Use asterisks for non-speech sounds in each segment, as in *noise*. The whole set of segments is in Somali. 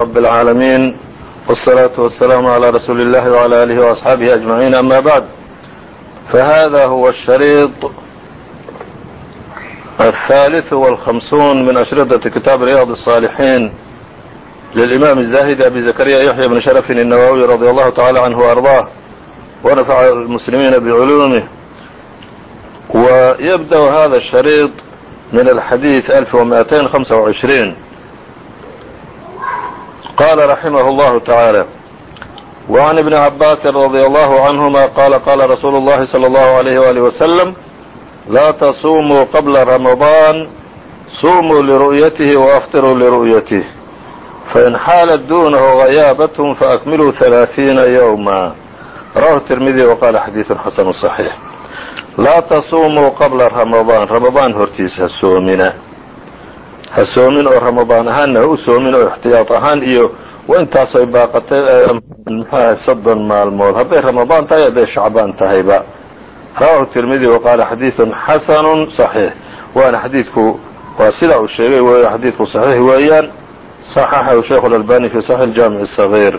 رب العالمين والصلاة والسلام على رسول الله وعلى آله وأصحابه أجمعين أما بعد فهذا هو الشريط الثالث والخمسون من أشرطة كتاب رياض الصالحين للإمام الزاهد أبي زكريا يحيى بن شرف النووي رضي الله تعالى عنه وأرضاه ونفع المسلمين بعلومه ويبدأ هذا الشريط من الحديث 1225 قال رحمه الله تعالى وعن ابن عباس رضي الله عنهما قال قال رسول الله صلى الله عليه وآله وسلم لا تصوموا قبل رمضان صوموا لرؤيته وأفطروا لرؤيته فإن حالت دونه غيابة فأكملوا ثلاثين يوما رواه الترمذي وقال xadيiث xasن صحيح laa تصumuu qabla رamaضaan ramadaan hortiisa ha soomina ha soomin oo ramadaan ahaanna ha u soomin oo اxtiyaaط ahaan iyo intaasoy baaqatay mxuaha soddon maalmood hadday ramadaan tahay hadday shacbaan tahayba rawahu التirmidi وqaala xadiiث xasن صحيح waana xadiidku waa sidaa uu sheegay wey xadiidku صaxiix weeyaan صaxaxahu shaykh الألbani fi صaحيح الجaamiع الصغير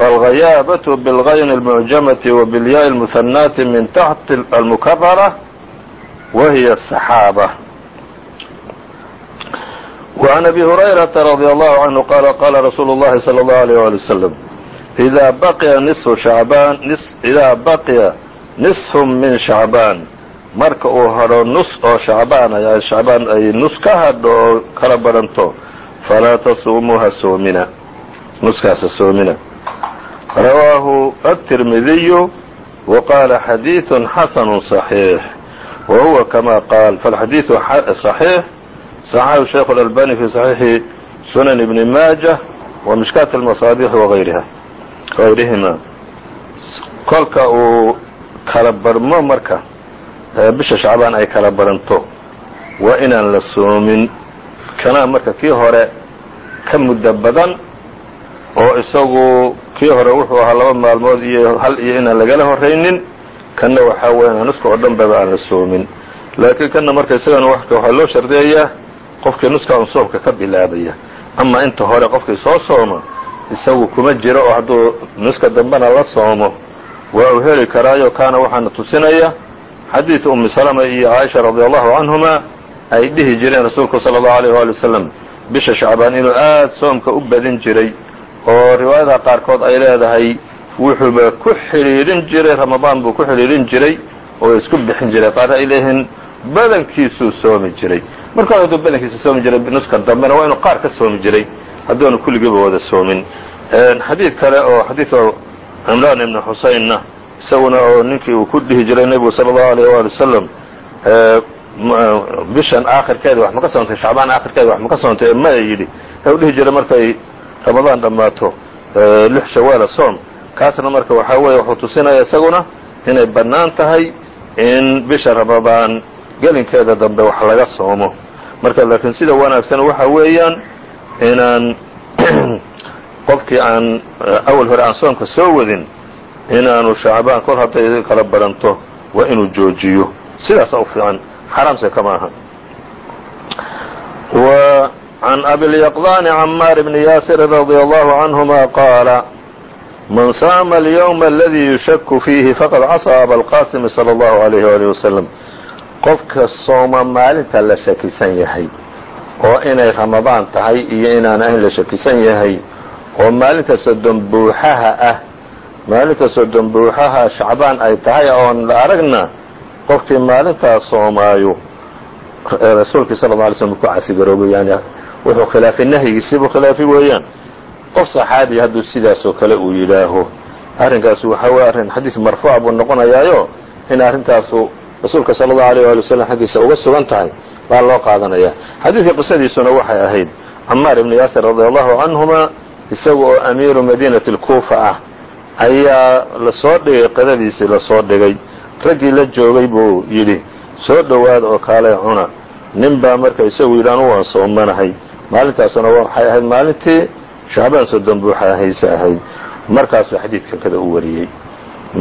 والغyاaبة بالغyn المعجمة وبالyاء المثناة من تحت المكبرة وهي السحاaبة وعن أبي هريرة رضي الله عنه قال قال رsuuل اللhi صلى الله عليه ولي وسلم إذا بقya نصف شعبان إذا بقya نصف من شعبان marka uu hadho نص oo شhعباan شhعباan ay نص ka hadho oo kala baranto falaa تصuموا ha soomina نuskaas ha soomina rawaahu التirmidiyu وqaala xadiiث xasn صaxiix wa huwa kama qaal faاlxadiiثu صaxiix صaxaxu shaykh الأlbani fi صaxiixi sunan ibni maaja wa mishkaat الmaصaabix وayrihima kolka uu kala barmo marka bisha shacbaan ay kala baranto waa inaan la soomin kanaa marka kii hore ka muddo badan oo isagu kii hore wuxuu ahaa laba maalmood iyo hal iyo inaan lagala horraynin kanna waxaa weeyaan nuska oo dhan baba aan la soomin laakiin kanna marka isagana waxaa loo shardiyayaa qofkii nuska un soomka ka bilaabaya. Ama inta hore qofkii soo sooma isagu kuma jiro oo hadduu nuska dambena la soomo. Waa uu heli karaayo kaana waxaana tusinaya xadiidu ummi salama iyo caaisha radi allahu canhuma ay dhihi jireen rasuulku sala allahu alayh waali wasalam bisha shacbaan inuu aad soomka u badin jiray. Oo riwaayada qaarkood ay leedahay wuxuuba ku xidhiidhin jiray ramadaan buu ku xidhiidhin jiray oo isku bixin jiray. Qaar ay leeyihiin badankiisuu soomi jiray marka hore hadduu badankiisa soomi jiray nuska dambena waa inuu qaar ka soomi jiray. Hadduanu kulligiiba wada soomin. Xadiid kale oo xadiidu cimraan ibni xuseynna isaguna oo ninkii uu ku dhihi jiray nebigu sala allahu alayh waali wasalam bishan aakhirkeeda wax ma soontay shacbaan aakhirkeeda wax ma ka soontay maya yidhi. U dhihi jiray markay ramadaan dhammaato lix shawaala soom. Kaasna marka waxaa weeye wuxuu tusinaya isaguna inay bannaan tahay in bisha ramadaan gelinkeeda dambe wax laga soomo marka laakiin sida wanaagsan waxa weeyaan inaan *clears throat* qofkii aan eh, awal hore aan soonka soo wadin inaanu shacbaan kol hadday kala badanto waa inuu joojiyo. Sidaasa u fiican xaraamse kama aha. W can abilyaqdani camaar bni yaasir radia allahu canhuma qaala man saama alyowma aladii yushaku fiihi faqad casaa abalqaasimi salى اllahu alayh alih waslem qofka sooma maalinta la shakisan yahay oo inay ramadaan tahay iyo inaan ahayn la shakisan yahay oo maalinta sodon buuxaha ah maalinta sodon buuxaha shacbaan ay tahay oon la aragna qofkii maalintaas soomaayo rasuulkii sala lla alay slm ku casigaroobay yani wuxuu khilaafay nahyigiisibuu khilaafay weeyaan. Qof saxaabiya hadduu sidaasoo kale uu yidhaaho arrinkaasi waxaa weye arrin xadiis marfuuca buu noqonayaayo in arrintaasu rasuulka sala allahu alayh waali wasalam xaggiisa uga sugan tahay baa loo qaadanayaa xadiidka qisadiisuna waxay ahayd camaar ibnu yaasir radia allahu canhuma isaga oo amiiru madiinati lkuufa ah ayaa la soo dhigay qadadiisii la soo dhigay raggii la joogay buu yidhi soo dhowaad oo kaalee cuna. Nin baa marka isagu yidhi anu waan soomanahay maalintaasuna waxay ahayd maalintii shacbaan soddon buuxa hayse ahayd. Markaasuu xadiidkan kada u wariyey.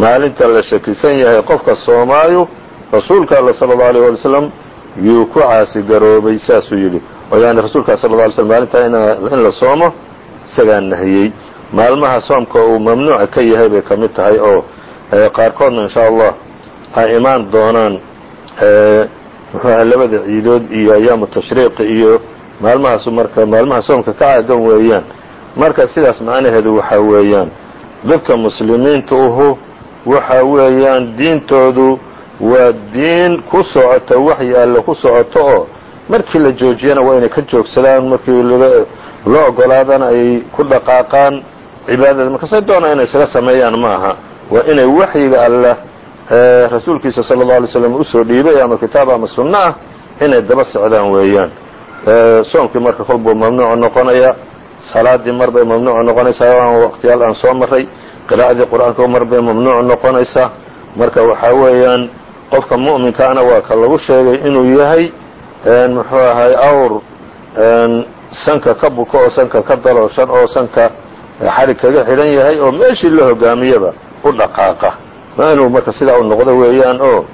Maalinta la shakisan yahay qofka soomaayo rasuulka alla sala allau alيyh wali slam yuu ku caasigaroobay saasuu yidhi. Oo yani rasuulka sala lla alay slm maalintaa in la soomo isagaa nahiyey. Maalmaha soomka uu mamnuuca ka yahay bay ka mid tahay oo qaarkoodna in sha allah ay imaan doonaan muxuu aha labada ciidood iyo ayaamu tashriiqi iyo maalmahaas marka maalmaha soomka ka caagan weeyaan. Marka sidaas macnaheedu waxaa weeyaan dadka muslimiinta uhu waxa weeyaan diintoodu waa diin ku socoto waxyi alle ku socoto oo markii la joojiyana waa inay ka joogsadaan markii loo ogolaadana ay ku dhaqaaqaan cibaadada. Markaasay doonaan inay isaga sameeyaan ma aha. Waa inay waxyiga allah rasuulkiisa sala allau alay slam u soo dhiibay ama kitaab ama sunno ah inay daba socdaan weeyaan. Soomkii marka kolbuu mamnuucu noqonaya salaadii mar bay mamnuucu noqonaysaa waqtiyaal aan soo maray qiraa'adii qur'aanka mar bay noqonaysaa. Marka waxaa weeyaan qofka mu'minkaana waa ka lagu sheegay inuu yahay muxuu ahay awr sanka ka buko oo sanka ka dalooshan oo sanka xarig kaga xidhan yahay oo meeshii la hogaamiyaba u dhaqaaqa. Waa inuu marka sidaa u noqdo weeyaan oo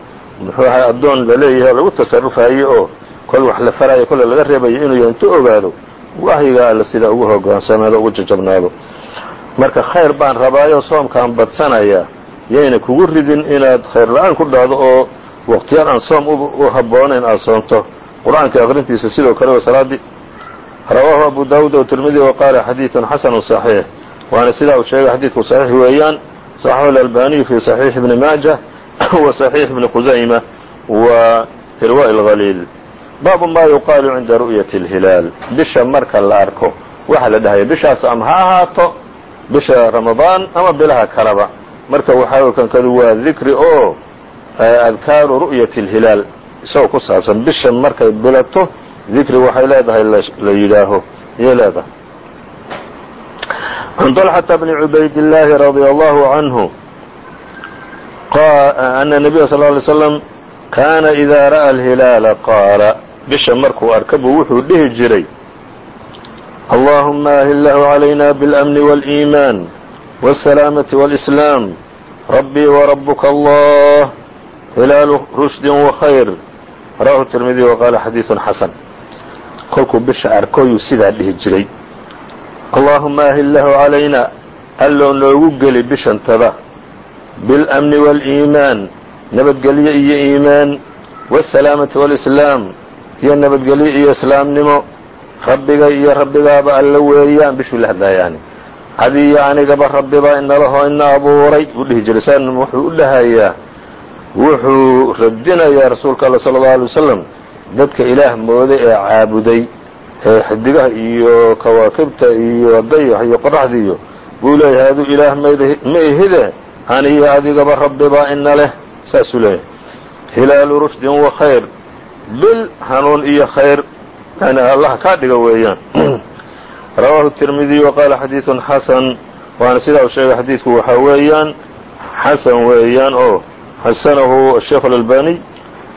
muxuu ahay addoon la leeyahay lagu tasarufayo oo kol wax la farayo kolle laga reebayo inuu yahay intu ogaado waxyiga alla sidaa ugu hogaansanaado ugu jajabnaado. Marka khayr baan rabaayo soomkaan badsanaya yayna kugu ridin inaad khayr la-aan ku dhahdo oo waqtiyaal aan soom u habboonayn aad soomto qur-aanka aqrintiisa sidoo kale salaadii rawaahu abu daawuud o tirmidi wa qaala xadiidun xasanu صaxiix waana sidaa uu sheegay xadiidku صaxiix weeyaan صaxaxu اlalbaniyu fi صaxiix ibni maaja wa صaxiix ibni khusayma wa irwa اlhaliil baabu ma yuqaalu cinda ru'yati اlhilaal bisha marka la arko waxa la dhahaya bishaas ama ha ahaato bisha ramadaan ama bilaha kaleba marka waxaa kankadu waa dikri oo adkaaru ru'yati اlhilaal isagoo ku saabsan bisha markay bilato dikri waxay leedahay la yidhaaho ayay leedahay can طلxةa bni cubayd الlaahi radي allahu canhu ana الnabiya sal ly slam kaana إida ra'a اlhilaala qaala bisha markuu arka buu wuxuu dhihi jiray allahuma ahillahu عalayna bاlأmni wاlإiman wالsalaamaةi wاlإslaam rabbii wrabuka allah hilaalu rushdi وkhayr rawahu tirmidiy waqaala xadiiثun xasan kolkuu bisha arkoyuu sidaa dhihi jiray allaahuma ahillahu calayna allow noogu geli bishantada biاlamni wاliimaan nabadgelyo iyo iimaan wاsalaamati wاlislaam iyo nabadgelyo iyo islaamnimo rabbiga iyo rabbigaaba alla weeyaan bishuu la hadlayaani adiyo anigaba rabbibaa inalahoo ina abuuray buu dhihi jiray san wuxuu u dhahayaa wuxuu radinayaa rasuulka alla sala allau alay wasalam dadka ilaah mooday ee caabuday ee xidigaha iyo kawaakibta iyo dayax iyo qoraxda iyo buu leeyahay aduu ilaah ma ihide aniyo adigaba rabbibaa ina leh saasuu leeyahay. Hilaalu rushdin wa khayr bil hanuun iyo khayr yani allah kaa dhiga weeyaan *clears throat* rawaahu tirmidiy wa qaala xadiidun xasan waana sidaa uu sheegay xadiidku waxaa weeyaan xasan weeyaan oo xasanahu الsheikh اlalbaniy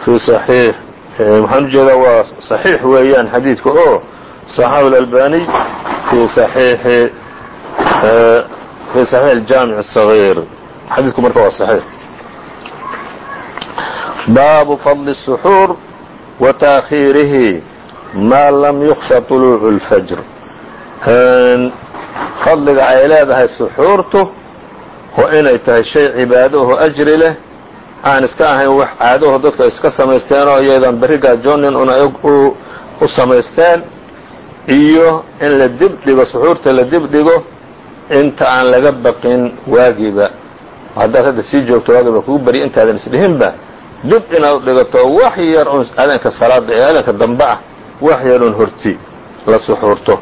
fi صaxiix waxaan ujeedaa waa صaxiix weeyaan xadiidka oo صaxahu اlalbaniy fi صaxiixi fi صaxiix اjaamiع الصغيir xadiidku marka waa صaxiix baabu fadl السxuur wa taakhiirihi maa lam yuksha طuluuc الfajr fadliga ay leedahay suxuurtu oo inay tahay shay cibaado ajri leh. Aan iska ahayn wax caadaho dadka iska samaysteenoo iyadan berri gaajoonin una u samaysteen. Iyo in la dib dhigo suxuurta la dib dhigo inta aan laga baqin waagiba. Haddaad hadda sii joogto waagiba kugu barya intaadan isdhihinba dib inaad dhigato wax yar un adanka salaada ee adanka dambe ah wax yarun horti la suxuurto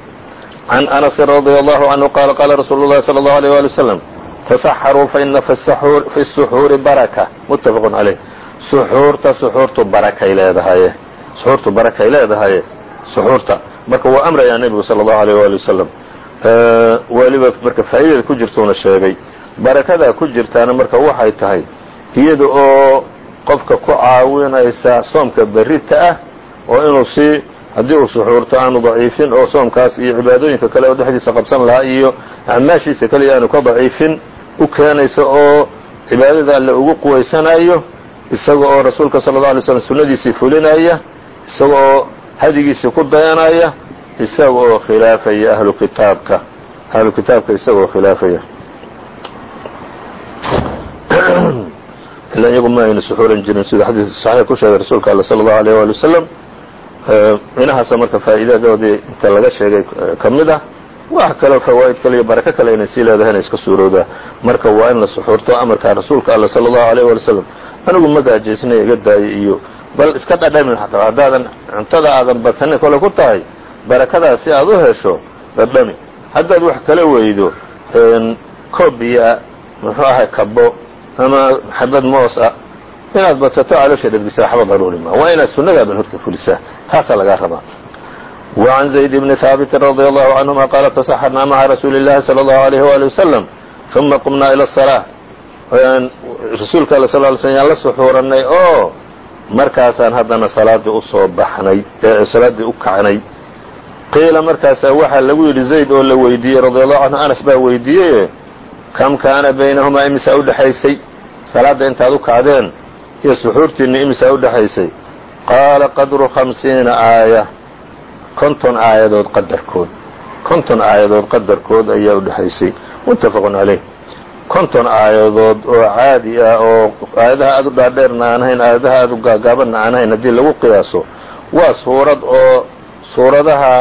can anasin radia allahu canhu qaala qaala rasuulu llahi sala allahu alيyh wali wasalam tasaxaruu faina fi الsuxuuri baraka muttafaqu caleyh suxuurta suxuurtu barakay leedahaye suxuurtu barakay leedahaye suxuurta marka waa amrayaa nebigu sala allahu aleyh waali wasalam weliba marka faa'iidada ku jirtuuna sheegay barakadaa ku jirtaana marka waxay tahay iyada oo qofka ku caawinaysa soomka berrita ah oo inuu si haddii uu suxuurto aanu daciifin oo soomkaas iyo cibaadooyinka kale oo dhexdiisa qabsan lahaa iyo acmaashiisa kaliya aanu ka daciifin u keenaysa oo cibaadada alle ugu quwaysanayo isaga oo rasuulka sala alla alay slam sunnadiisii fulinaya isaga oo hadigiisii ku dayanaya isaga oo khilaafaya ahlu kitaabka ahlu kitaabka isagoo khilaafaya. *clears throat* Ila iyagu ma ayna suxuuran jirin sida xadiis saxiix ku sheegay rasuulka alla sala allahu alayh waali wasalam inahaasa marka faa'iidadoodii inta laga sheegay ka mid ah wax kaleo fawaa'id kale iyo barako kale inay sii leedahay inay iska suurowdaa marka waa in la suxuurto amarkaa rasuulka alla sala allahu alayh waali wasalam anigu ma gaajaysnay iga daayay iyo bal iska dhadhamin xataa haddaadan cuntada aadan badsanin kole ku tahay barakadaas si aad u hesho dhadhami. Haddaad wax kala weydo koob biyaa muxuu ahay kabo ama xabad moos ah inaad badsato caloosha dhergisaa waxba daruuri ma waa inaad sunnadaaban horta fulisaa taasaa lagaa rabaa وعن زيد بن ثابت رضي الله عنهما قال تصحرنا مع رسuuل اللhi صلى الله عليه وaلي وسلم ثuma qمnaa إلى الصلاة rasuulka all صل ل sلم yaan la suxuuranay oo markaasaan haddana salaadii usoo baxnay salaaddii u kacnay qiila markaasaa waxaa lagu yidhi zayd oo la weydiiyey radي الlahu canhu anas baa weydiiyey kam kaana baynahumaa imisaa udhexaysay salaadda intaad u kacdeen iyo suxuurtiinna imisaa udhexaysay qaala qadru خamsiina aayة konton aayadood qadarkood. Konton aayadood qadarkood ayaa udhexaysay muttafaqun caleyh konton aayadood oo caadi ah oo aayadaha aad u dhaadheerna aan ahayn aayadaha aad u gaagaabanna aan ahayn haddii lagu qiyaaso waa suurad oo suuradaha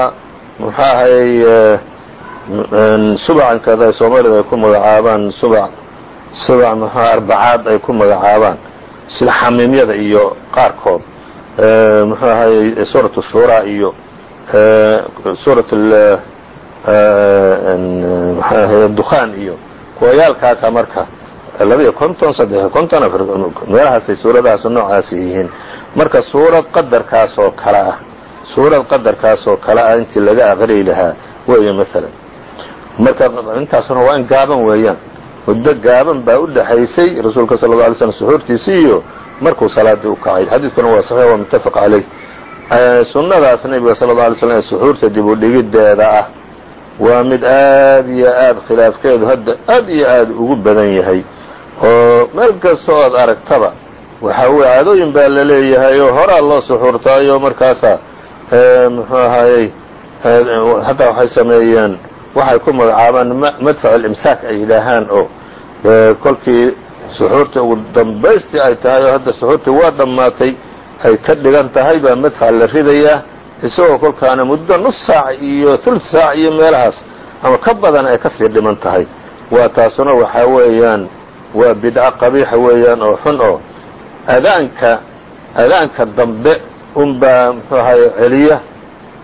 muxuu ahayy subacankada ay soomaalida ay ku magacaabaan subac subac muxua arbacaad ay ku magacaabaan sida xamiimyada iyo qaarkood. Muxuu ahayy suuratu shuuraa iyo suuraة dukhaan iyo kuwayaalkaasa marka labaiyo konton saddexiyo konton afar meelahaasay suuradahaas noocaasi yihiin. Marka suurad qadarkaas oo kale ah suurad qadarkaas oo kale ah intii laga aqriyi lahaa weeye maalan marka intaasuna waa in gaaban weeyaan muddo gaaban baa u dhexaysay rasuulka sala lla alay slam suxuurtiisii iyo markuu salaadii u kacay. Xadiidkuna waa saxiix waa muttafaq caleyh sunnadaas nebiga sala alla alay slam ee suxuurta dib u dhigiddeeda ah waa mid aad iyo aad khilaafkeedu hadda aad iyo aad ugu badan yahay. Oo meel kasta ood aragtaba waxa weye caadooyin baa la leeyahay oo horaa loo suxuurtaayo markaasaa muxuu ahayey hataa waxay sameeyeen waxay ku magacaabaan madfac alimsaak ay yidhaahaan oo kolkii suxuurta ugu dambaystii ay tahay oo hadda suxuurtii waa dhammaatay ay ka dhigan tahay baa madfac la ridayaa isagoo kolkaana muddo nus saac iyo ثuluث saac iyo meelahaas ama ka badan ay ka sii dhiman tahay. Waa taasuna waxaa weeyaan waa bidco qabiixa weeyaan oo xun oo adaanka adaanka dambe unbaa muxuu ahaye celiya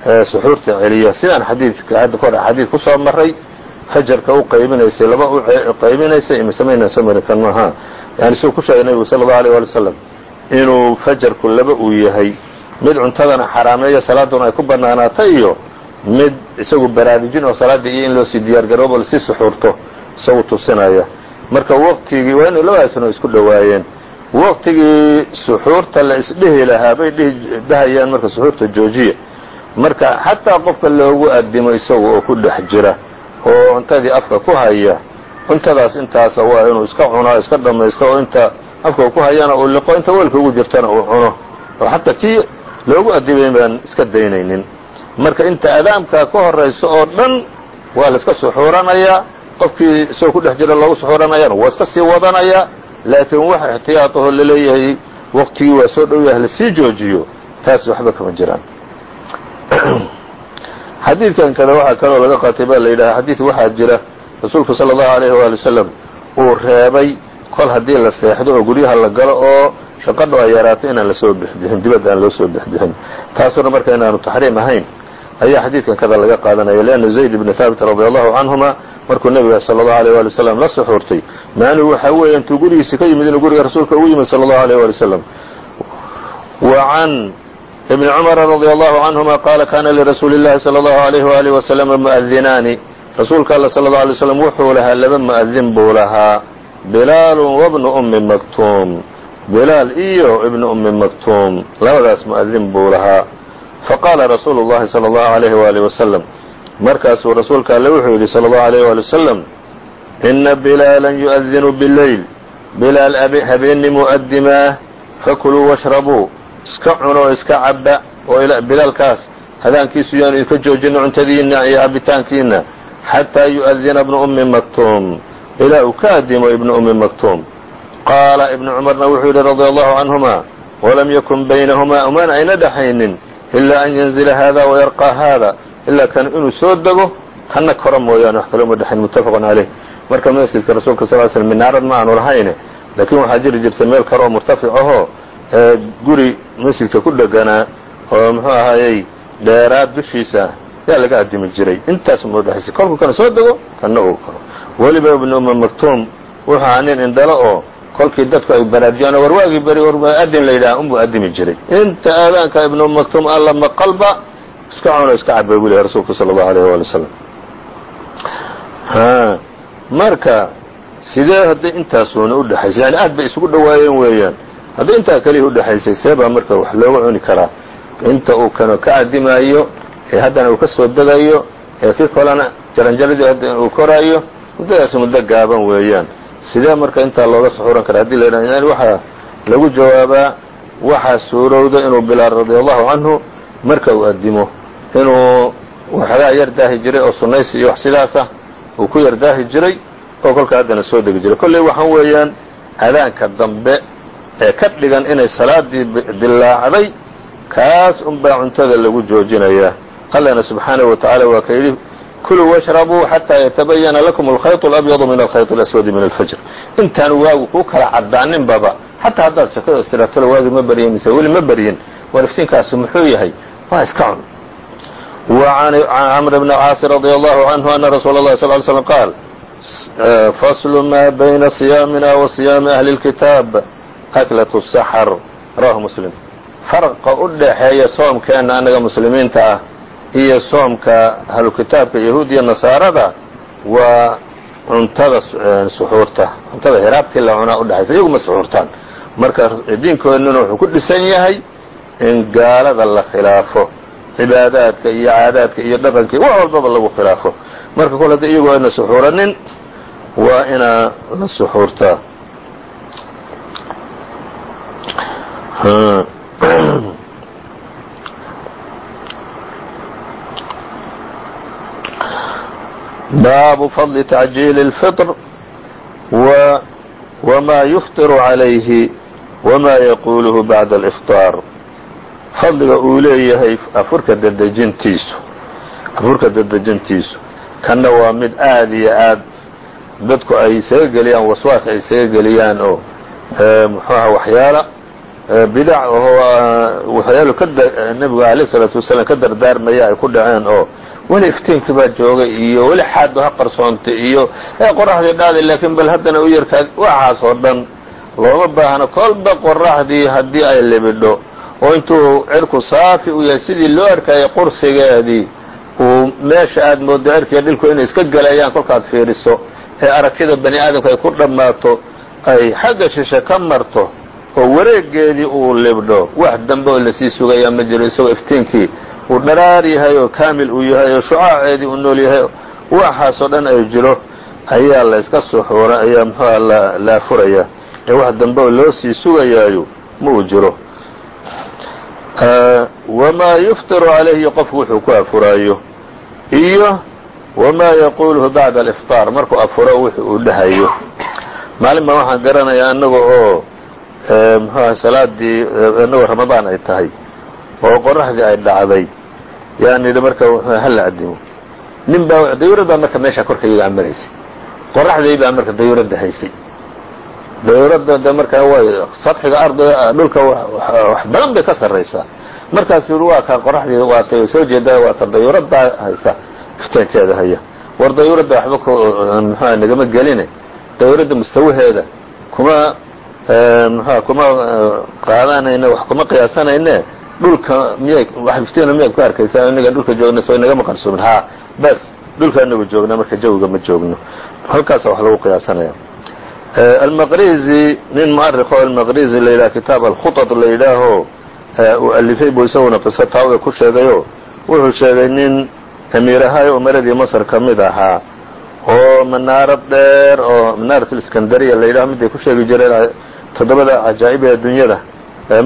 suxuurta celiya. Sidaan xadiidka hadda kahor xadiid ku maray fajarka u qaybinaysay laba u qaybinaysay imisamayna soo mari kan maaha yani siduu ku sheegay nebigu sala allahu alيyه wali wslam inuu fajarku laba uu yahay. Mid cuntadana xaraameeyo salaaduna ay ku banaanaatay iyo mid isagu baraarujin oo salaaddii iyo in loo sii diyaar garoobo la sii suxuurto isagu tusinaya. Marka waqtigii waa inay labadaasuna isku dhowaayeen. Waqtigii suxuurta la isdhihi lahaa bay dhahayaan marka suxuurta joojiya marka xataa qofka loogu addimo isagu oo ku dhex jira oo cuntadii afka ku haya cuntadaas intaasa waa inuu iska cuno iska dhamaysto oo inta afka ku hayana uu liqo inta weelka ugu jirtana uu cuno. Oo xataa kii loogu addibayn baan iska daynaynin. Marka inta adaamka ka horayso oo dhan waa la iska suxuuranayaa qofkii isagoo ku dhex jira loogu suxuuranayana waa iska sii wadanayaa laakiin wax ixtiyaadaho la leeyahay waqtigii waa soo dhow yahay la sii joojiyo taas waxba kama jiraan *clears throat* xadiidkan kada waxaa kaloo laga qaatay baa la yidhaha xadiid waxaa jira rasuulku sala allahu alayhi waali wasalam uu reebay kol haddii la seexdo oo guryaha la galo oo shaqadho ay yaraato inaan la soo bixbixin dibadda aan loo soo bixbixin taasuna marka inaanu taxriim ahayn ayaa xadiidkan kada laga qaadanaya leanna zayd ibni haabit radi allahu canhuma markuu nebiga sala allahu alيyh wali wasalam la suxuurtay. Maanigu waxaa weeye intuu gurigiisi ka yimid inuu guriga rasuulka ugu yimid sala allahu alيyh wali wasalam wa can ibni cumara radi allahu canhuma qaala kana lirasuuli اllahi salى allahu alayh waalih wasalama mu'adinaani rasuulka alla sala allahu alay slam wuxuu lahaa laba mu'adin buu lahaa bilaalu wabnu ummi maktuum bilaal iyo ibnu ummi maktuum labadaas mu'adin buu lahaa faqaala rasuulu اllahi salى allahu alayh waalih wasalam markaasuu rasuulka alle wuxuu yidhi salى allahu alayh wali wasalam ina bilaalan yu'adinu bileyl bilaal habeenni mu'adimaa fakuluu washrabuu iska cuno oo iska caba oo bilaalkaas hadaankiisu yaanu idinka joojinno cuntadiinna iyo cabitaankiinna xataa yu'adina ibnu ummi maktuum. Ilaa uu ka adimo ibnu ummi maktuum. Qaala ibnu cumarna wuxuu yidhi radia allahu canhuma walam yakun baynahumaa umaana ayna dhexaynin ilaa an yanzila haada wayarqaa haada ilaa kan inuu soo dego hanna kora mooyaane wax kale uma dhexayn muttafaqun caleyh marka masjidka rasuulka sal l sl minaarad ma aanu lahayne laakiin waxaa jiri jirtay meel karo murtafic ahoo guri masjidka ku dheganaa oo muxuu ahaayey dheeraad dushiisa yaa laga addimi jiray. Intaas uma dhexaysay kolku kana soo dego kana uu koro weliba ibnu uma maktuum wuxuu ahaa nin indhalo oo kolkii dadku ay baraarujiyaan war waagii beri adin la yidhaha unbuu addimi jiray. Inta aadaanka ibnu um maktuum alla maqalba iska cuno iska cabay buu lehy rasuulku sala allahu alayh waali wasalam marka sidee hadday intaasuuna u dhexaysay yani aad bay isugu dhowaayeen weeyaan hadday intaa keliya udhexaysay see baa marka wax looga cuni karaa. Inta uu kano ka addimaayo ee haddana uu ka soo degayo ee kii kolena jaranjaradii uu koraayo muddadaas muddo gaaban weeyaan. Sidee marka intaa looga suxuuran kara haddii la yani waxaa lagu jawaabaa waxaa suurowda inuu bilaal radia allahu canhu marka uu addimo. Inuu waxoogaa yar daahi jiray oo sunnaysi iyo wax sidaasah uu ku yar daahi jiray oo kolka haddana soo degi jiray. Kolley waxaan weeyaan adaanka dambe ee ka dhigan inay salaadii dilaacday kaas unbaa cuntada lagu joojinayaa allana subxaanahu wa tacaala waa ka yidhi kuluu washrabuu xataa yatabayana lakum alkhayط اlabyadu min alkhayط اlaswadi min alfajr intaan waagu kuu kala cadaaninbaba xataa haddaad shakada istiraatolo waagi ma baryin mise weli ma baryin war iftiinkaasu muxuu yahay waa iska cun وعn cمر بن cاaص رضي الله عنه أن رsuuل الله صل ل سلم qاaل فصل ma byna صياamina وصياaم أهلi الكتاaب aklat الsaxr rawahu muslim. Farqa u dhaxeeya soomkeenna annaga muslimiinta ah iyo soomka ahlukitaabka yahuudiya nasaarada waa cuntada suxuurta. Cuntada hiraabtii la cunaa udhexaysa iyaguma suxuurtaan. Marka diinkoodnuna wuxuu ku dhisan yahay in gaalada la khilaafo cibaadaadka iyo caadaadka iyo dhaqankii wax walbaba lagu khilaafo. Marka kol hadda iyagu ayna suxuuranin waa inaa la suxuurtaa. *coughs* baabu fadli tacjiili الfiطr wma yufطir عalayhi wma yaquluhu bacda اlإfطاar fadliga uu leeyahay afurka dedejintiisu afurka dedejintiisu kanna waa mid aad iyo aad dadku ay isaga geliyaan waswaas ay isaga geliyaan oo muxuaha waxyaala bidac oo waxyaalo ka nebigu alayh isalaatu wasalaam ka dardaarmaya ay ku dhaceen oo weli iftiinkii baa joogay iyo weli xaadba ha qarsoontay iyo ee qoraxdii dhaaday laakiin bal haddana u yarkaa waxaas oo dhan looma baahno kolba qoraxdii haddii ay libidho oo intuu cirku saafi u yahay sidii loo arkayay qursigeedii uu meesha aad moodo cirkiiyo dhilku inay iska galayaan kolkaad fiiriso ee aragtida bani aadamka ay ku dhammaato ay xagga shishe ka marto oo wareegeedii uu libdho. Wax dambe oo la sii sugayaa ma jiro isagoo iftiinkii uu dharaar yahay oo kaamil uu yahay oo shucaaceedii uu nool yahay. Waxaasoo dhan ay jiro ayaa la suxuura ayaa muxuuha la afuraya ee wax dambe oo loo sii sugayaayo ma uu jiro. Wmaa yuftiru calayhi qofku wuxuu ku afuraayo. Iyo wamaa yaquuluhu bacda alifطaar markuu afuro wuxu uu dhahayo. Maalin baan waxaan garanayaa annaga oo muxuuha salaadii annagoo ramadaan ay tahay oo qoraxdii ay dhacday yidhi marka hala adimo nin baa dayurad baa marka meeshaa korkayga amaraysay qoraxday baa marka dayuradda haysay dayuradda de markaa way sadxiga ardiga dhulka wax badan bay ka sarraysaa. Markaasuu waa kaa qoraxdii waatay soo jeedaa waa ka dayuraddaa haysa. Iftiinkeeda haya. War dayuradda waxba muxuha nagama geline dayuradda mustawaheeda kuma muxua kuma qaadanayne wax kuma qiyaasanayne dhulka miyay wax iftiina miyaad ku arkaysaa? Inaga dhulka joogna soo inagama qarsoomin. Haa bas dhulka anagu joognaa marka jawiga ma joogno. Halkaasa wax lagu qiyaasanaya almaqrizi nin mu'arikh oo almaqrizi la yidhaha kitaab alkhuطad la yidhaaho uu alifay buu isaguna qiso taawe ku sheegayo. Wuxuu sheegay nin amiirahayo umaradii masr ka mid ahaa oo manaarad dheer oo manaarat aliskandariya la yidhaho miday ku sheegi jireen toddobada cajaa'ib ee dunyada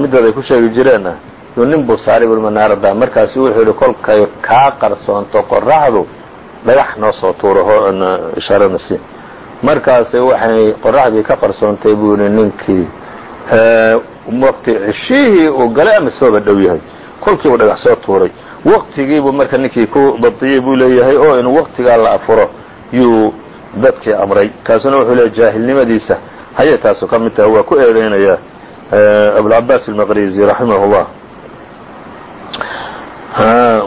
midooda ay ku sheegi jireenna yuu nin buu saaray bul manaaradda markaasu wuxuu yidhi kolkay kaa qarsoonto qoraxdu dhagax noo soo tuuro ishaarana si markaas waxay qoraxdii ka qarsoontay buu yihi ninkii waqti ceshihii uu galay ama sooba dhow yahay kolkii uu dhagax soo tuuray. Waqtigiibuu marka ninkii ku dabdiyey buu leeyahay oo inuu waqtigaa la afuro yuu dadkii amray. Kaasuna wuxuu leeyahy jaahilnimadiisa ayay taasu ka mid tahay waa ku eedeynayaa abulcabaas almaqrizi raximah llah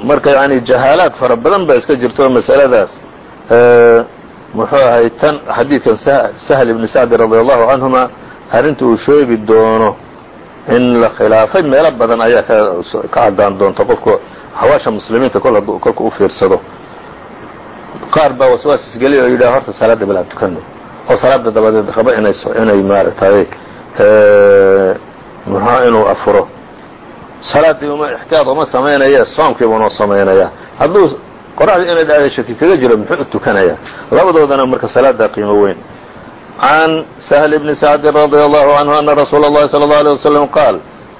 marka yani jahaalaad fara badan baa iska jirto masaladaas. Muxuu ahay tan xadiidkan sahl ibni sacdi radi allahu canhuma arrinta uu sheegi doono in la khilaafay meelo badan ayaa ka caddaan doonta qofku xawaasha muslimiinta kolka u qaar baa waswaas isgeliy oo yidhaha horta salaadda bal aan tukano oo salaada dabadeed raba inay inay maaragtay muxua inuu afuro salaaddii uma ixtiyaad uma samaynaya soomkiiba unoo samaynaya hadduu qoraxdii inay dhacday shaki kaga jiro muxuu u tukanayaa labadoodana marka salaada qiimo weyn can sahl bni sacdin radi allahu canhu ana rasuula اllahi salى اlه alيه waslm qaal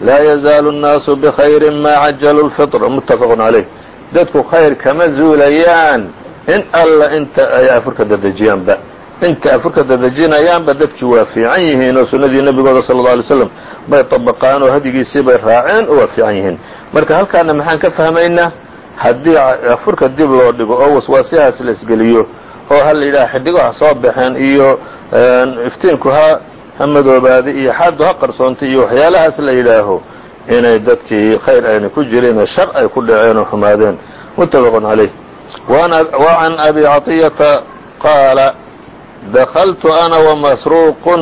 laa yazaalu الnaasu bkhayri ma cajalu lfitr muttafaqun calayh dadku khayr kama zuulayaan in alla inta ay afurka dadejiyaanba inta afurka dadajinayaanba dadkii waa fiican yihiin oo sunnadii nebigooda sala alla alay slam bay dabaqaan oo hadigiisii bay raaceen oo waa fiican yihiin. Marka halkaana maxaan ka fahmaynaa haddii afurka dib loo dhigo oo waswaasyahaas la isgeliyo oo ha la yidhaha xidhigo ha soo baxeen iyo iftiinku ha ha madoobaada iyo xaaddu ha qarsoontay iyo waxyaalahaas la yidhaaho inay dadkii khayr ayna ku jirin oo shar ay ku dhaceen oo xumaadeen. Muttafaqun calayh wa can abi catiyata qaala dakaltu ana wamasruuqun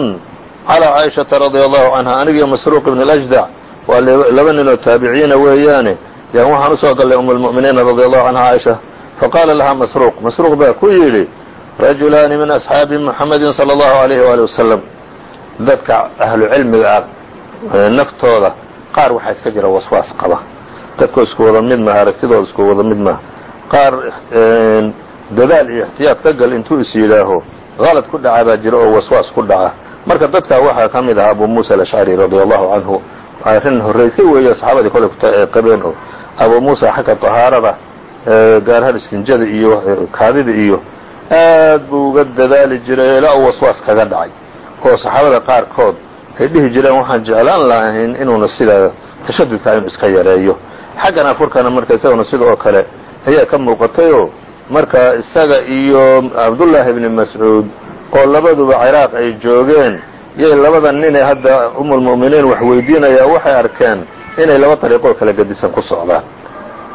calىa caaishaةa radia allahu canha anigiyo masruuq ibn اlajdac waa laba ninoo taabiciina weeyaane yan waxaan usoo gallay um اlmu'miniina radi allahu canha caaisha faqaala lahaa masruuq masruuq baa ku yidhi rajulaani min asxaabi muxamedi salى اllahu alayh wali wasalam dadka ahlu cilmiga ah naftooda qaar waxaa iska jira waswaas qaba dadkoo isku wada mid maha aragtidooda isku wada mid maha qaar dadaal iyo ixtiyaad ka gal intuu is yidhaaho qalad ku dhaca baa jira oo waswaas ku dhaca. Marka dadkaa waxaa ka mid ahaa abu muusa alashcari radia allahu canhu arrin horraysay weeye saxaabadii koley qabeen oo abu muusa xagga tahaarada gaarhaan istinjada iyo kaadida iyo aad buu uga dadaali jiray ilaa uu waswaas kaga dhacay. Oo saxaabada qaarkood ay dhihi jireen waxaan jeclaan lahayn inuuna sidaa tashadudka inu iska yareeyo. Xaggan afurkana marka isaguna sida oo kale ayaa ka muuqatayoo marka isaga iyo cabdullaahi ibni mascuud oo labaduba ciraaq ay joogeen yay labada ninee hadda umulmu'miniin wax weydiinayaa waxay arkeen inay laba dariiqoo kala gedisan ku socdaan.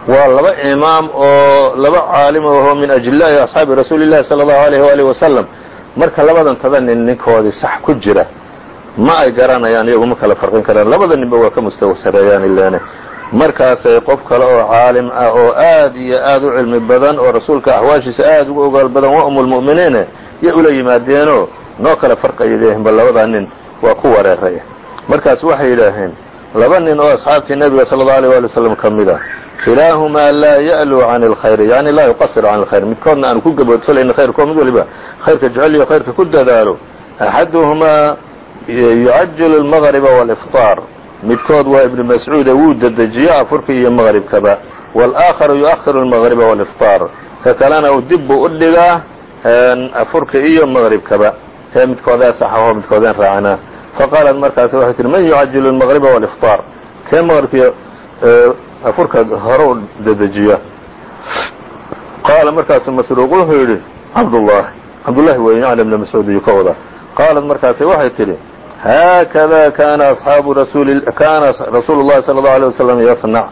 Waa laba imaam oo laba caalim ahoo min ajillaahi asxaabi rasuuli llahi sala allahu alayh waalihi wasalam marka labadan tada nin ninkoodii sax ku jira ma ay garanayaan iyagu ma kala farqin karaan. Labada ninba waa ka mustawa sareeyaan ileene markaasay qof kale oo caalim ah oo aad iyo aad u cilmi badan oo rasuulka axwaashiisa aad ugu ogaal badan waa umulmu'miniine yay ula yimaadeenoo noo kale farqaya leeyihiin labadaa nin waa ku wareeraya markaas waxay yidhaaheen laba nin oo asxaabtii nabiga sala allau alay waali wasalam ka mid ah kilaahumaa laa ya'luu can alkhayri yacni laa yuqasir cani alkhayr midkoodna aanu ku gaboodfalayna khayrkoo mid waliba khayrka jeceliyo khayrka ku dadaalo axaduhumaa yucajilu almaqriba waalifaar midkood waa ibnu mascuude wuu dedejiyo afurka iyo maqribkaba wاlآakharu yuؤhiru اlmagriba wاlifطaar ka kalena uu dib buu u dhigaa afurka iyo maqribkaba ee midkoodee saxaho midkoodeen raacana faqaalat markaas waxay tihi man yucajilu اlmagriba wاlifطaar kee maqribkiyo afurka hore u dedejiya qaala markaasu masruuq wuxuu yidhi cabdullahi cabdullahi weeye yacni ibna mascuud ayuu ka wadaa qaalat markaasi waxay tidhi haakada kaana asxaabu kaana rasuulu llahi sala allahu alيyh wasalam yasnac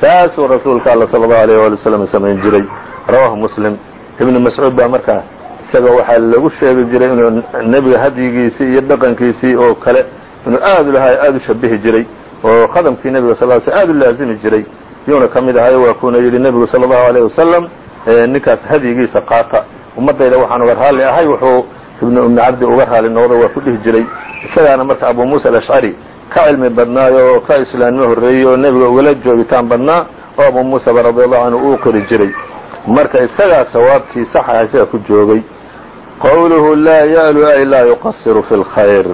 saasuu rasuulka alla sala allahu alayh wali wasalam samayn jiray rawaahu muslim ibnu mascuud baa markaa isaga waxaa lagu sheegi jiray inuu nebiga hadyigiisii iyo dhaqankiisii oo kale inuu aad u lahaa aad u shabihi jiray oo qadamkii nebiga sal sl aad u laazimi jiray yuuna ka mid ahayo waa kuuna yidhi nebigu sala allahu alayh wasalam ninkaas hadyigiisa qaata ummaddayda waxaan uga raalli ahay wuxuu ibnu ummi cabdi uga raali noqdo waa ku dhihi jiray isagaana marka abu muusa alashcari ka cilmi badnaayo oo ka islaamnimo horreeyey oo nebiga ugala joogitaan badnaa oo abu muusaba radi allahu canhu uu qori jiray marka isagaa sawaabkii saxa isaga ku joogay qowluhu laa ya'lu ay laa yuqasiru fi اlkhayr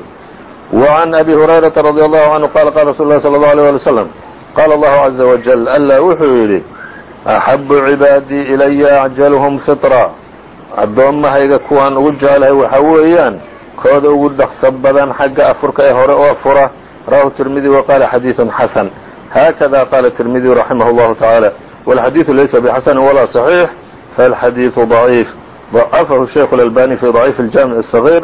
وعn أbي هuريرaةa رضي الله عnه qال qال رsuل الlh صلى الله عليه ولي وسلم qال الله عزa وجل alla wuxuu yidhi axabu cibaadii ilaya acjalhum fitra addoommahayga kuwaan ugu jeclahay waxaa weeyaan kooda ugu dhaqso badan xagga afurka ee hore oo fura rawahu tirmidi wa qaala xadiiثun xasan haakada qaala tirmidiyu raximah اllahu taعaalى wاlxadiiثu laysa bxasani walaa صaxiix falxadiiثu ضaciif ضacafahu shaykhu اlalbani fi ضaciif اljamiع الصغيir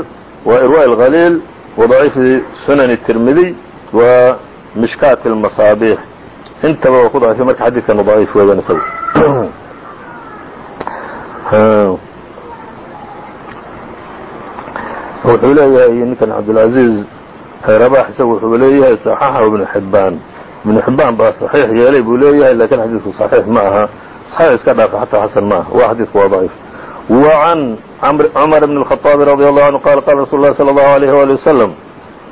wa irwaء اlhaliil wa ضaciifi sunan الtirmidiy wa mishkaat اlmasaabiix intaba waa ku daciifay marka xadiidkana daciif weeyaan isagu *clears throat* wuxuu leeyahay ninkan cabdulcaziiz rabax isagu wuxuu leeyahay صaxaxahu ibnu xibaan ibnu xibaan baa صaxiix yeelay buu leeyahay lakin xadiidku صaxiix ma aha صaxiix iska dhaafa xataa xasan ma aha waa xadiidku waa daciif وعn cmر بن الخطاب رضي الله عنه qال qال رsuل الله صلى الله عليه وaلي وسلم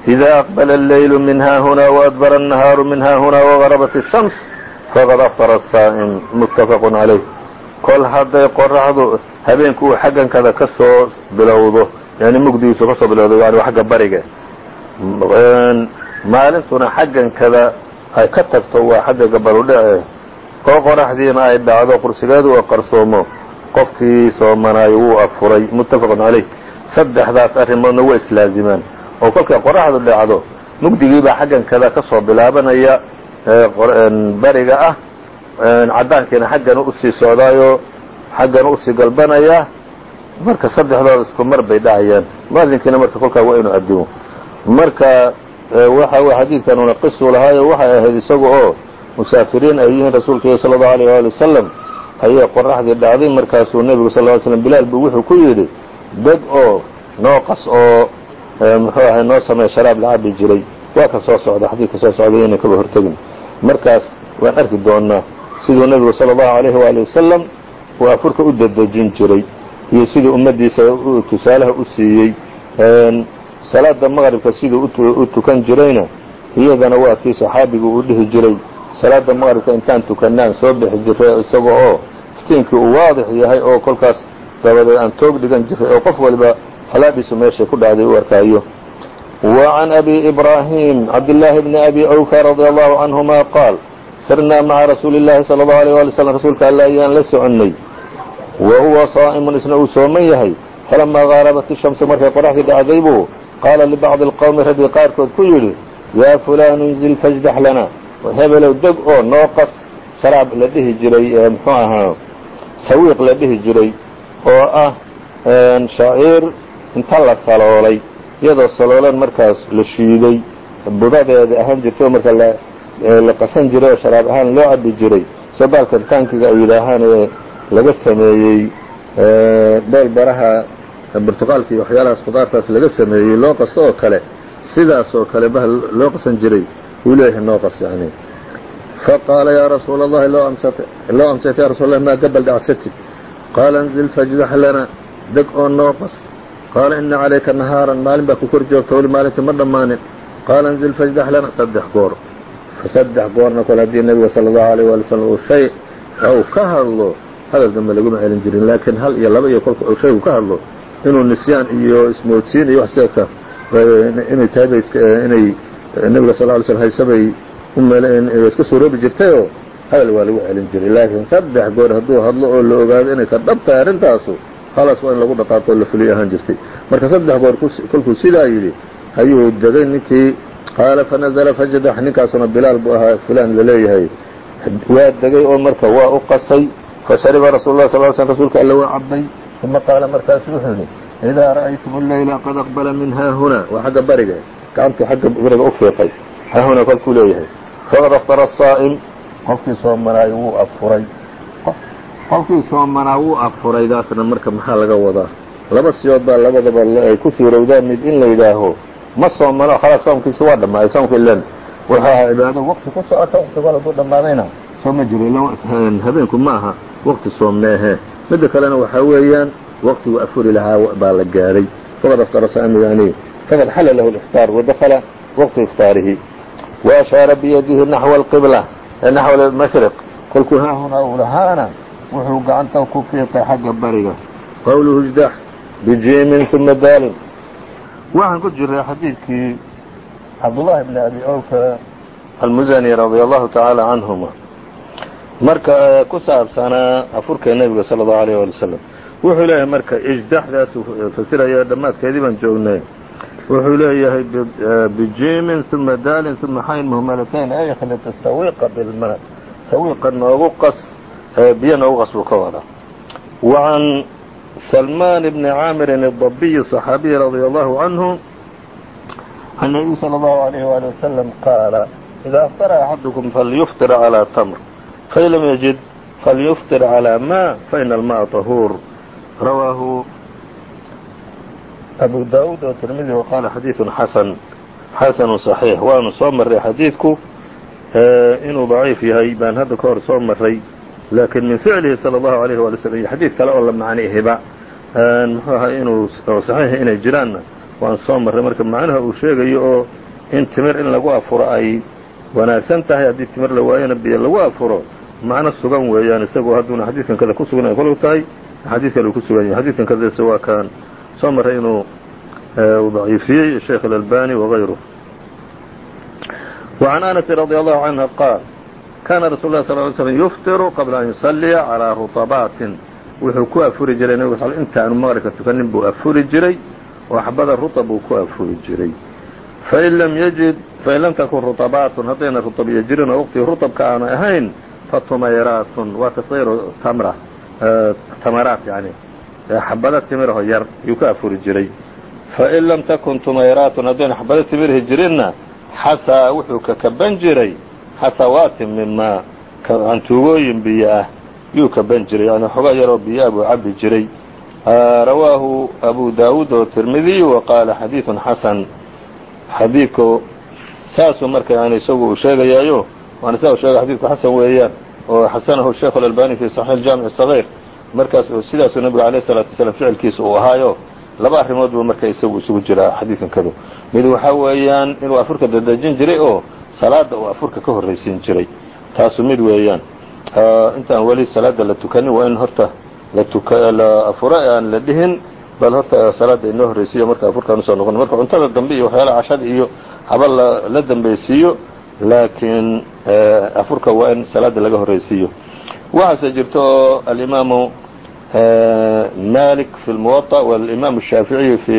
إذا أقبل الليل من hاهنا وأدبر النهاaر من hاهنا وغربت الشمس فqad أفطر الصائم متفق عليه kol hadday qoraxdu habeenku uu xaggankada ka soo bilowdo yani mugdigiisu ka soo bilowdo yani xagga bariga maalintuna xaggankada ay ka tagto waa xagga gabaludhace oo qoraxdiina ay dhacdo qursigeedu uu qarsoomo qofkii soomanaayo wuu afuray muttafaqun calayh saddexdaas arrimoodna way islaazimaan oo kolkay qoraxdu dhacdo mugdigiibaa xaggankada ka soo bilaabanaya bariga ah caddaankiina xaggana u sii socdaayo xaggana u sii galbanaya marka saddexdooda isku mar bay dhacayaan muadinkiina marka kolkaa waa inuu adimo marka waxa w xadiidkanuna qisuu lahaayo waxay ahayd isaga oo musaafiriin ay yihiin rasuulka sala allahu alayh waali wasalam ayay qoraxdii dhacday markaasuu nebigu sal ly slm bilaal buu wuxuu ku yidhi dad oo noo qas oo muxuu ahay noo sameeya sharaab la cabi jiray. Waa ka soo socda xadiidka soo socday inay kaba hortegin markaas waan arki doonaa siduu nebigu sala allahu alayhi waali wasalam uu afurka u dedejin jiray iyo siduu ummaddiisa tusaalaha u siiyey salaada maqribka siduu u tukan jirayna iyadana waa kii saxaabigu uu dhihi jiray salaada maqribka intaan tukanaan soo bixi jiray isaga oo iftiinkii uu waadix yahay oo kolkaas dabadeed aan toog dhigan jiray oo qof waliba falaadhiisu meeshay ku dhacday u arkaayo وعن أbي إبراهيم cبداللahi بن أbي أwفى رضي الله عنهma qاaل sirnaa mعa رasuuل اللahi صلى الله عليه ولي وسلم rasuulka all ayaan la soconnay wa huwa saa'imun isna uu sooman yahay falamaa qaarabat ishamsu markay qoraxdii dhacday buu qaala libacdi alqowmi raggii qaarkood ku yidhi yaa fulaan inzil fajdax lana hebelow deg oo noo qas sharaab la dhihi jiray muxuu ahaa sawiiq la dhihi jiray oo ah shaciir inta la saloolay iyadoo saloolan markaas la shiiday budadeeda ahaan jirtay oo marka la qasan jiray oo sharaab ahaan loo cabi jiray soo baalka kaankiga ay yidhaahaan ee laga sameeyey dheel baraha burtuqaalka iyo waxyaalahaas khudaartaas laga sameeyey loo qasto oo kale sidaas oo kale bah loo qasan jiray wuu leeyahay noo qas yani faqaala yaa rasuula allahi loo amsayta ya rasul lah maa gabal dhacsatid qaala انzil fajdax lana deg oo noo qas qaala ina calayka nahaaran maalin baa ku kor joogta weli maalintii ma dhammaanin qaala انzil fajdax lana saddex goor fasaddex goorna kol haddii nebiga sala allahu alayh waali slam uu shay ou ka hadlo hadal dambe laguma celin jirin laakiin hal iyo laba iyo kolka uu shaygu ka hadlo inuu nisyaan iyo ismoodsiin iyo wax sidaasa inay tahay bay inay nebiga sal ly slm haysabay iska suuroobi jirtayoo hadal waa lagu celin jiray. Laakiin saddex goor hadduu hadlo oo la ogaado inay ka dhab tahay arrintaasu khalaas waa in lagu dhaqaaqo oo la fuliyo ahaan jirtay. Marka saddex goor kolkuu sidaa yidhi ayuu degay ninkii qaala fanazla fajadax ninkaasuna bilaal buu ahaa fulaan la leeyahay waa degay oo marka waa u qasay fashariba rasul lah sal slm rasuulka alla waa cabay uma qaala markaasu wuxuu yihi idaa ra'aytum allayla qad aqbala min haahuna waa xagga barige gacantuu agga bariga u fiiqay haahuna kolkuu leeyahay faqad aftara asaa'im qofkii soomanaayo wuu afuray qofkii soomanaa wuu afuraydaasna marka maxaa laga wadaa laba siyood baa labadaba ay ku suurowdaan mid in la yidhaaho ma soomano khalaas soomkiisi waa dhammaaday soomka ilan wuxuu ahaa cibaado waqti ku socota waqti kale dhammaadayna soo ma jiro habeenku ma aha waqti soomneehe midda kalena waxaa weeyaan waqtigu afuri lahaa baa la gaadhay faqad aftara saami yani faqad xala lahu liftaar wadakala waqtu iftaarihi. Wa ashaara biyadihi naxwa alqibla naxwa almashriq. Kolkuu haahunaa uu lahaana wuxuu gacanta ku fiiqay xagga bariga. Qowluhu jdax bijiimin uma daalin. Waxaan ku jiray xadiidkii cabdullahi bni abi awfa almuzani radia allahu tacaala canhuma marka eh, ku saabsanaa afurka nebiga sala allahu alayh waali wasalam wuxuu leeyahay marka ijdaxdaasuu eh, fasiraya dhammaadkeedii baan joognay. Wuxuu leeyahay eh, bijiimin uma daalin uma xayn muhmalatayn ay sawiiqa bilmana sawiiqa noogu qas biyo noogu qas buu ka wadaa. Wacan salmaan bni caamirin adabiyi صaxaabiyi radia allahu canhu an nabiyu sala allahu alayh waali wasalam qaala idaa aftara axadukum falyuftir calaa tmr على تمر فإن لم يجد فليفطر على mاء فإن الماء طهور رواه أبو داود وترمذي وqال xadيiث xسن xasن صحيح waanu soo maray xadiidku inuu ضaciif yahay baan hadda ka hor soo maray lakin min ficlihi salى الlahu عalيه wali slm iyo xadiid kale oo la macnihiba muxuu ahaa inuu saxiixa inay jiraanna waan soo marray marka macnaha uu sheegayo oo in timir in lagu afuro ay wanaagsan tahay haddii timir la waayona biyo lagu afuro macno sugan weeyaan isagu hadduuna xadiidkan kada ku sugan kolu tahay xadiid kale uu ku sugan yahay xadiidkan kadase waa kaan soo marray inuu daciifiyey sheekh اlalbani wغayruh وعan أنس رضي الله عنه qاal kana rasul lah sl ly slm yuftiru qabla an yusalliya calىa ruطabaatin wuxuu ku afuri jiray nabig sl intaanu maqribka tukanin buu afuri jiray oo xabada ruطab buu ku afuri jiray fain lam yajid fain lam takun ruطabaatun haddayna ruطabiyo jirin oo waqtigii ruطabka aanu ahayn fatumayraatun waa tasayru tamra tamaraat yani. Xabada timiraho yar yuu ka afuri jiray. Fain lam takun tumayraatun haddayna xabada timirihi jirinna xasaa wuxuu ka kaban jiray. Xasawaatin mimaa cantuugooyin biyo ah yuu kaban jiray. Yani xogaa yaroo biyo ah buu cabi jiray. Rawaahu abu daawuud oo tirmidiy wa qaala xadiidun xasan. Xadiidku saasuu marka yani isagu uu sheegayaayo waana sida u sheegay xadiidku xasan weeyaan oo xasanahu sheikh alalbani fi saxiix jaamic sagiir markaas sidaasuu nebigu alayh salatu wasalaam ficilkiisa uu ahaayo. Laba arrimood buu marka isagu isugu jiraa xadiidkan kadu mid waxaa weeyaan inuu afurka dadejin jiray oo salaada uu afurka ka horraysiin jiray. Taasu mid weeyaan. Intaan weli salaada la tukanin waa in horta la afuro aan la dhihin bal horta salaada inoo horraysiiyo marka afurkaan u soo noqon. Marka cuntada dambe iyo waxyaalaha cashada iyo haba la dambaysiiyo laakiin afurka waa in salaada laga horraysiiyo waxaase jirto oo alimaamu malik fi lmuwaطa walimaam الshaaficiyi fi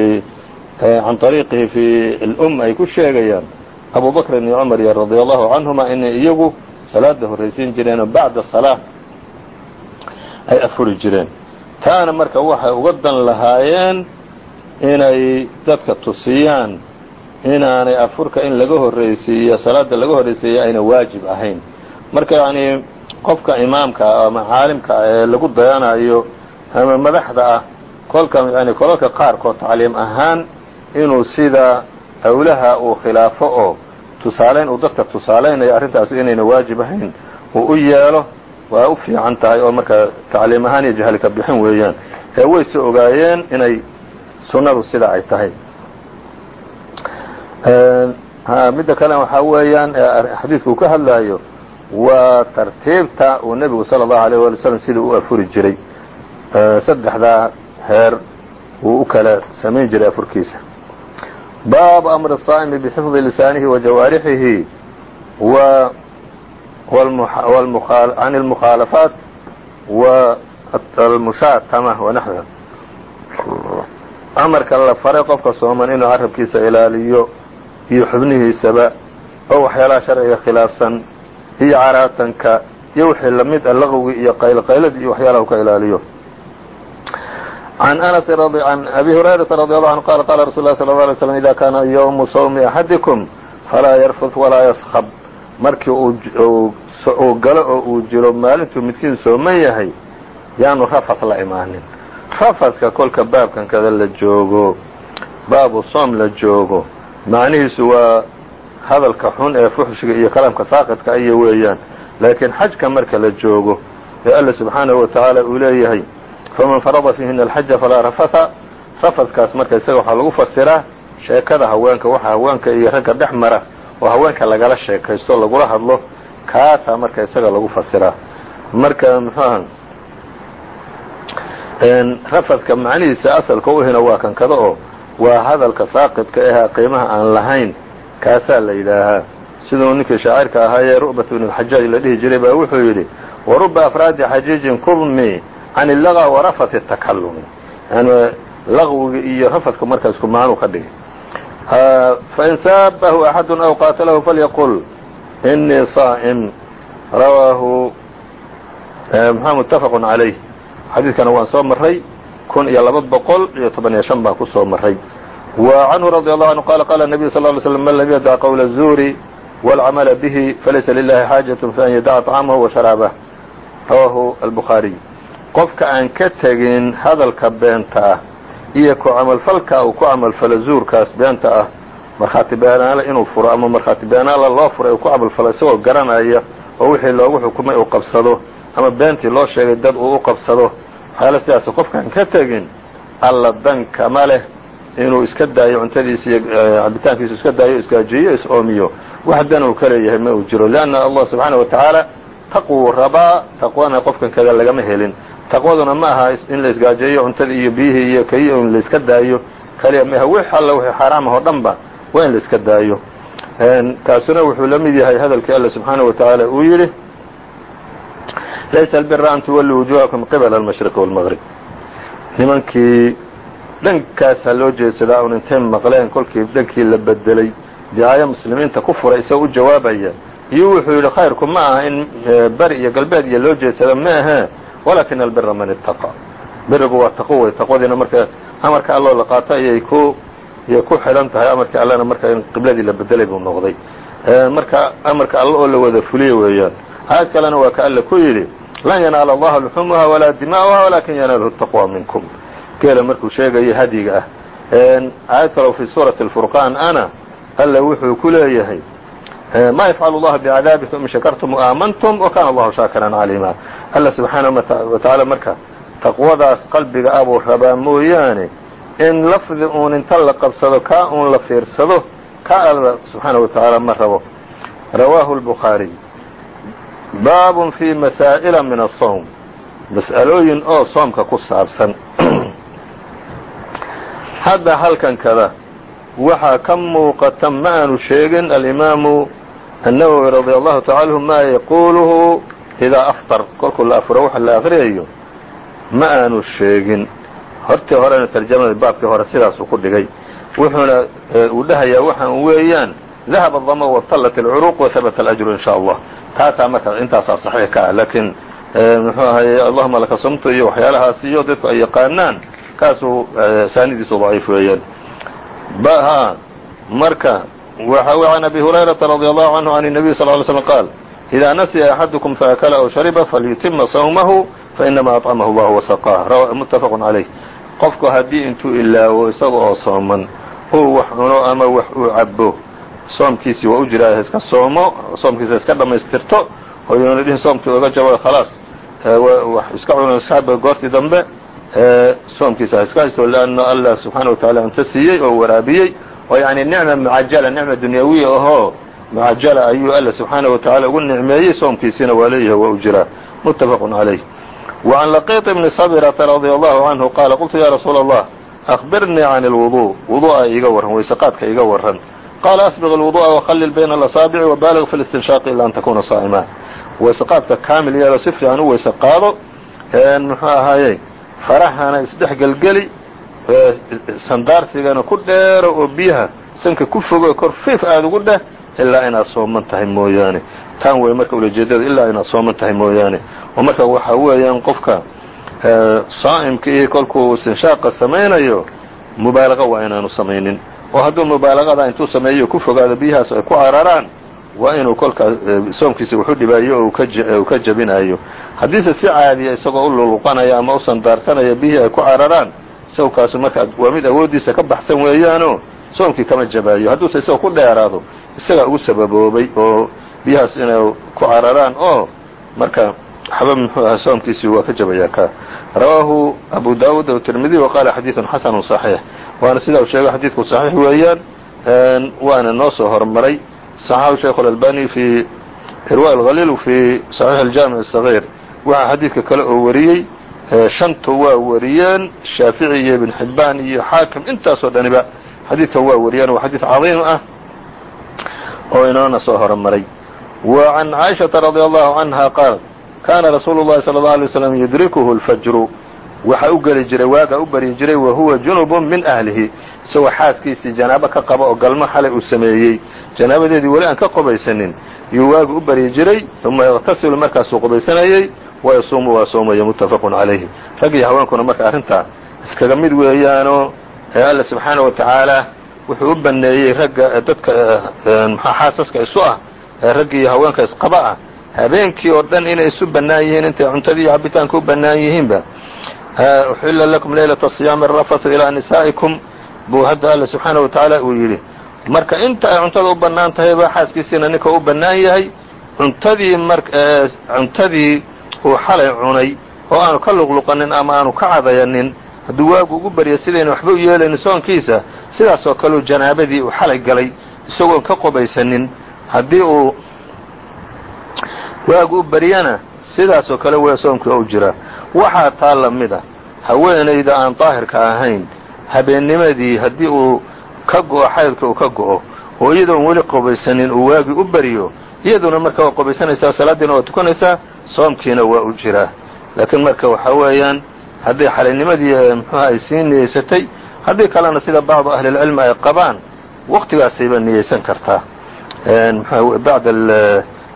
can طariiqihi fi اlum ay ku sheegayaan abu bakrin iyo cumar iyo radia allahu canhuma inay iyagu salaada horraysiin jireen oo bacda salaa ay afuri jireen taana marka waxay uga dan lahaayeen inay dadka tusiyaan inaanay afurka in laga horraysiiyo salaada laga horraysiiyo ayna waajib ahayn. Marka yacnii qofka imaamka ama caalimka ee lagu dayanayo ama madaxda ah kolka yani kolalka qaarkood tacliim ahaan inuu sida awlaha uu khilaafo oo tusaalayn uu dadka tusaalaynayo arrintaas inayna waajib ahayn uu u yeelo waa u fiican tahay oo marka tacliim ahaan iyo jahli ka bixin weeyaan. Ee wayse ogaayeen inay sunnadu sida ay tahay midda kale waxaa weeyaan xadiidku uu ka hadlaayo waa tartiibta uu nebigu salى الlahu عalيه wali slm sidii u afuri jiray saddexdaa heer uu u kala samayn jiray afurkiisa baabu amri الصaa'imi bxifظi lisaanihi wa jawaarixihi can اlmukhaalafaat wa almushaatama wanaxwiha amarka la faray qofka sooman inuu carabkiisa ilaaliyo iyo xubnihiisaba oo waxyaalaha sharciga khilaafsan iyo caraatanka iyo wixii lamid a laqwgi iyo qaylqayladi iyo waxyaalaha u ka ilaaliyo عن أنس عن أbي هريرة رضي الله عنه قال قال رsuل الله صلى الله عليه وسلم إذا كاna يوم صوم أحadiكم فlaa يرفث وlaa يسخب markii uu galo oo uu jiro maalintuu midkiin sooman yahay yaanu rafas la imaanin rafaska kolka baabkan kada la joogo baabu soom la joogo macnihiisu waa hadalka xun ee fuxshiga iyo kalaamka saaqidka iyo weeyaan. Laakiin xajka marka la joogo ee alla subxaanahu wa tacaala uu leeyahay faman farada fiihina alxaja falaa rafata rafadkaas marka isaga waxaa lagu fasiraa sheekada haweenka waxa haweenka iyo ragga dhex mara oo haweenka lagala sheekaysto lagula hadlo kaasaa marka isaga lagu fasiraa marka muxuaha rafadka macnihiisa asalka u hina waa kan kada oo waa hadalka saaqidka ahe qiimaha aan lahayn kaasaa la yidhaahaa. Siduu ninkii shaacirka ahaa ee ru'bat bn اlxajaaj la dhihi jiray baa wuxuu yidhi waruba afraadi xajiijin kudmi can illaga warafat takalumi yani laqwiga iyo rafadka markaa isku maanu ka dhigay. Fain saabahu axadu aw qaatalahu falyaqul inii saa'im. Rawaahu mxua mutafaq عalayh xadiidkana waan soo maray kun iyo laba boqol iyo tobaniyo shan baan ku soo maray wa canhu radi allahu anhu qala qala nabiyu sal ly slm man lam yadaca qowla azuuri walcamala bihi falaysa lilahi xaajatu fi an yadaca طacamahu wa sharaabah. Albukhaariy qofka aan ka tegin hadalka beenta ah iyo ku camalfalka uu ku camalfalo zuurkaas beenta ah markhaati beenaale inuu furo ama markhaati beenaala loo furay uu ku camalfalo isagoo garanaya oo wixii loogu xukumay uu qabsado ama beentii loo sheegay dad uu u qabsado waxyaala sidaas qofkaan ka tegin alla dan kama leh inuu iska daayo cuntadiisa iyo cabitaankiisu iska daayo isgaajiyo is-oomiyo wax dan uu ka ma uu jiro. Leanna allah subxaana wa tacaala taqwuu rabaa taqwana qofkan kada lagama helin. Taqwaduna ma aha in la isgaajeeyo cuntadii iyo biyihii iyo kaiyo in la daayo. Kaliya maha wix alla wixii xaaraamah oo waa in la daayo. Kaasuna wuxuu la yahay hadalkii alla subxaana wa uu yidhi laysa albira an tuwalluu wujuhakum qibala almashriqi wاlmaqrib nimankii dhankaas ha loo jeedsadaa un intay maqleen kolkii dhankii la bedelay dicaayo muslimiinta ku furay u jawaabaya iyo wuxuu yidhi khayrku ma aha in beri iyo galbeed iyo loo jeedsado ma ahe walakin albira man ittaqa birigu waa taqo wey taqwadiina marka amarka alloo la qaato ayay ku iyay ku xidhan tahay amarkii allena marka in qibladii la bedelay buu noqday marka amarka alla oo la wada fuliye weeyaan aayad kalena waa ka ku yidhi lan yanaala allaha luxumuha walaa dima'uha walakin yanaaluhu taqwa minkum. Geela markuu sheegayo hadyiga ah. Aayad kalo fi suurati alfurqaan ana alle wuxuu ku leeyahay ma yafcalu allahu bicadaabikum in shakartum waamantum wa allahu shaakiran caliima alla subxaanahu wa marka taqwadaas qalbiga ah buu rabaa mooyaane in lafdi uun inta la qabsado kaa uun la fiirsado ka alla subxaanahu wa ma rabo. Rawaahu lbukhaariy baabun fi masaa'ila min asawm mas'alooyin oo soomka ku saabsan *clears throat* hadda halkan kada waxaa ka muuqata ma aanu sheegin alimaamu النawwi radي allahu taala anhu ma yaquuluhu idaa afطar kolkuu la afuro waxa la akriyayo ma aanu sheegin hortii horena tarjamada baabkii hore sidaasuu ku dhigay wuxuuna uu dhahayaa waxaan weeyaan dahaba dama wabtallat اlcuruq wahabata اlأjru in sha allah taasaa marka intaasaa صaxiix ka ah laakiin muxuu ahaye allahuma laka sumtu iyo waxyaalahaas iyo dadku ay yaqaanaan kaasuu saanidiisu daciif weeyaan marka عن أbي هuريرaةa رضي الله عنه عن النبي صلى اه عليه وسلم قال إذا نسي أحدكم فأكل أو شhرب فليتم صومه فإنما أطعمه الله وسقاه متفق عليه qofku haddii intuu ilaawo isaga oo sooman uu wax cuno ama wax uu cabo soomkiisii waa u jiraa iska soomo soomkiisa iska dhammaystirto oo yuuna dhihin soomkii oga jabo khalaas wax iska cuno iska cabo goortii dambe soomkiisa iska haysto لأnna allah subحaanaه وataعala cunto siiyey oo waraabiyey oo yani nicma mucajala nicma dunyawiya ahoo mucajala ayuu alla subxaanaه wa taعala ugu nicmeeyey soomkiisiina waa leeyahay waa u jiraa mutafaq عalayh وعan laqiط bni صبرةa radي allahu canهu qaala qultu ya rasuula الlah أخbirnii can الوuضوء wuضu'a iga warran wayseqaadka iga warran qaala asbiq alwudu'a waqallil bayna alasaabici wabaaliq fi listinshaaqi ila an takuuna saa'imaa weyseqaadka kaamil yeelo si fiican u weyse qaado muxuu ahaaye farahana isdhex gelgeli sandaarsigana ku dheero oo biyaha sanka ku fogo kor fiif aada ugu dheh ilaa inaad sooman tahay mooyaane tan wey marka ulajeedada ilaa inaad sooman tahay mooyaane oo marka waxaa weeyaan qofka saa'imka iyo kolkuu istinshaaqqa samaynayo mubaalaqa waa inaanu samaynin oo hadduu mubaalaqada intuu sameeyo ku fogaado biyahaas ay ku cararaan waa inuu kolkaa soomkiisa waxu dhibaayo oo uu ka jabinayo haddiise si caadiya isagoo u luluqanaya ama u sandaarsanaya biyihii ay ku cararaan sawkaasu marka waa mid awooddiisa ka baxsan weeyaanoo soomkii kama jabaayo. Hadduuse isagoo ku dheeraado isagaa ugu sababoobay oo biyahaas inay ku cararaan oo marka waxba muxuu aha soomkiisii waa ka jabaya ka. Rawaahu abu daawuud o tirmidiy wa qaala xadiidun xasanu صaxiix waana sidaa uu sheegay xadiidku صaxiix weeyaan waana noo soo hormaray صaxaxu sheikh اlalbani fi irwa اlhaliil fi صaxiix اljaamiع الصaغيir waxaa xadiidka kale oo wariyey shantu waa wariyeen shaafici iyo ibn xibbaan iyo xaakim intaasoo dhaniba xadiidkan waa wariyeen waa xadiid cadiim ah oo inoona soo horomaray wa can caaishaةa radي allahu canha qaalat kaana rasuulu llahi sala allau alay waslam yudrikuhu lfajru waxa u geli jiray waaga u baryi jiray wa huwa junubun min ahlihi. Isagoo xaaskiisii janaabo ka qaba oo galmo xalay uu sameeyey. Janaabadeedii weli aan ka qobaysanin yuu waagu u baryi jiray uma yaqtasilu markaasuu qobaysanayey wayasuumu waa soomaya muttafaqun calayhi rag iyo haweenkuna marka arrintaa iskaga mid weeyaanoo alla subxaana wa tacaala wuxuu u baneeyey ragga dadka maxaa xaasaska isu ah ee ragga iyo haweenka isqaba ah. Habeenkii oo dhan inay isu bannaan yihiin intay cuntadii iyo cabitaanka u bannaan yihiinba uxila lakum leylata siyaami arafathu ilaa nisaa'ikum buu hadda alla subxaana wa tacaala uu yidhi marka inta ay cuntada u bannaan tahayba xaaskiisiina ninka u bannaan yahay cuntadii mar cuntadii uu xalay cunay oo aanu ka luqluqanin ama aanu ka cadayanin hadduu waagu ugu barya sidayna waxba u yeelaynin soonkiisa sidaasoo kaleu janaabadii uu xalay galay isagoon ka qobaysanin haddii uu waagu u baryana sidaasoo kale w soomkii u jira waxaa taa la mid a haweenayda aan daahirka ahayn habeennimadii haddii uu ka go'o xaydka uu ka go'o oo iyadoon weli qobaysanin uu waagii u baryo iyaduna marka waa qobaysanaysaa salaaddiina waa tukanaysaa soomkiina waa u jiraa laakiin marka waxaa weeyaan haddii xalaynimadii muxuuha ay sii niyeysatay haddii kalena sida bacdu ahlilcilmi ay qabaan waqtigaasayba niyeysan kartaa.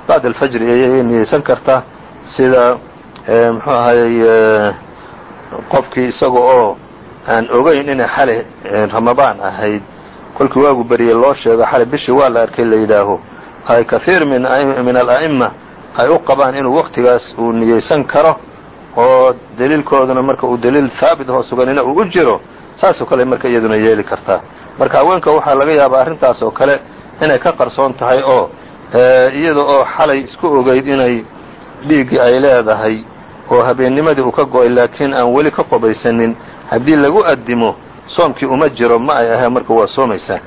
Bacd alfajri ayay niyeysan kartaa sida muxuu ahayey qofkii isaga oo aan ogayn inay xalay ramadaan ahayd kolkii waagu beriyey loo sheego xalay bishii waa la arkay la yidhaaho ay kahiir min ala'ima ay u qabaan inuu waqtigaas uu niyeysan karo oo daliilkooduna marka uu daliil haabit oo suganina uu u jiro saasoo kale marka iyaduna yeeli kartaa. Marka haweenka waxaa laga yaabaa arrintaas oo kale inay ka qarsoon tahay oo iyada oo xalay isku ogeyd inay dhiiggii ay leedahay oo habeennimadii uu ka go'ay laakiin aan weli ka qobaysanin haddii lagu addimo soomkii uma jiro ma ay ahayn marka waa soomaysaa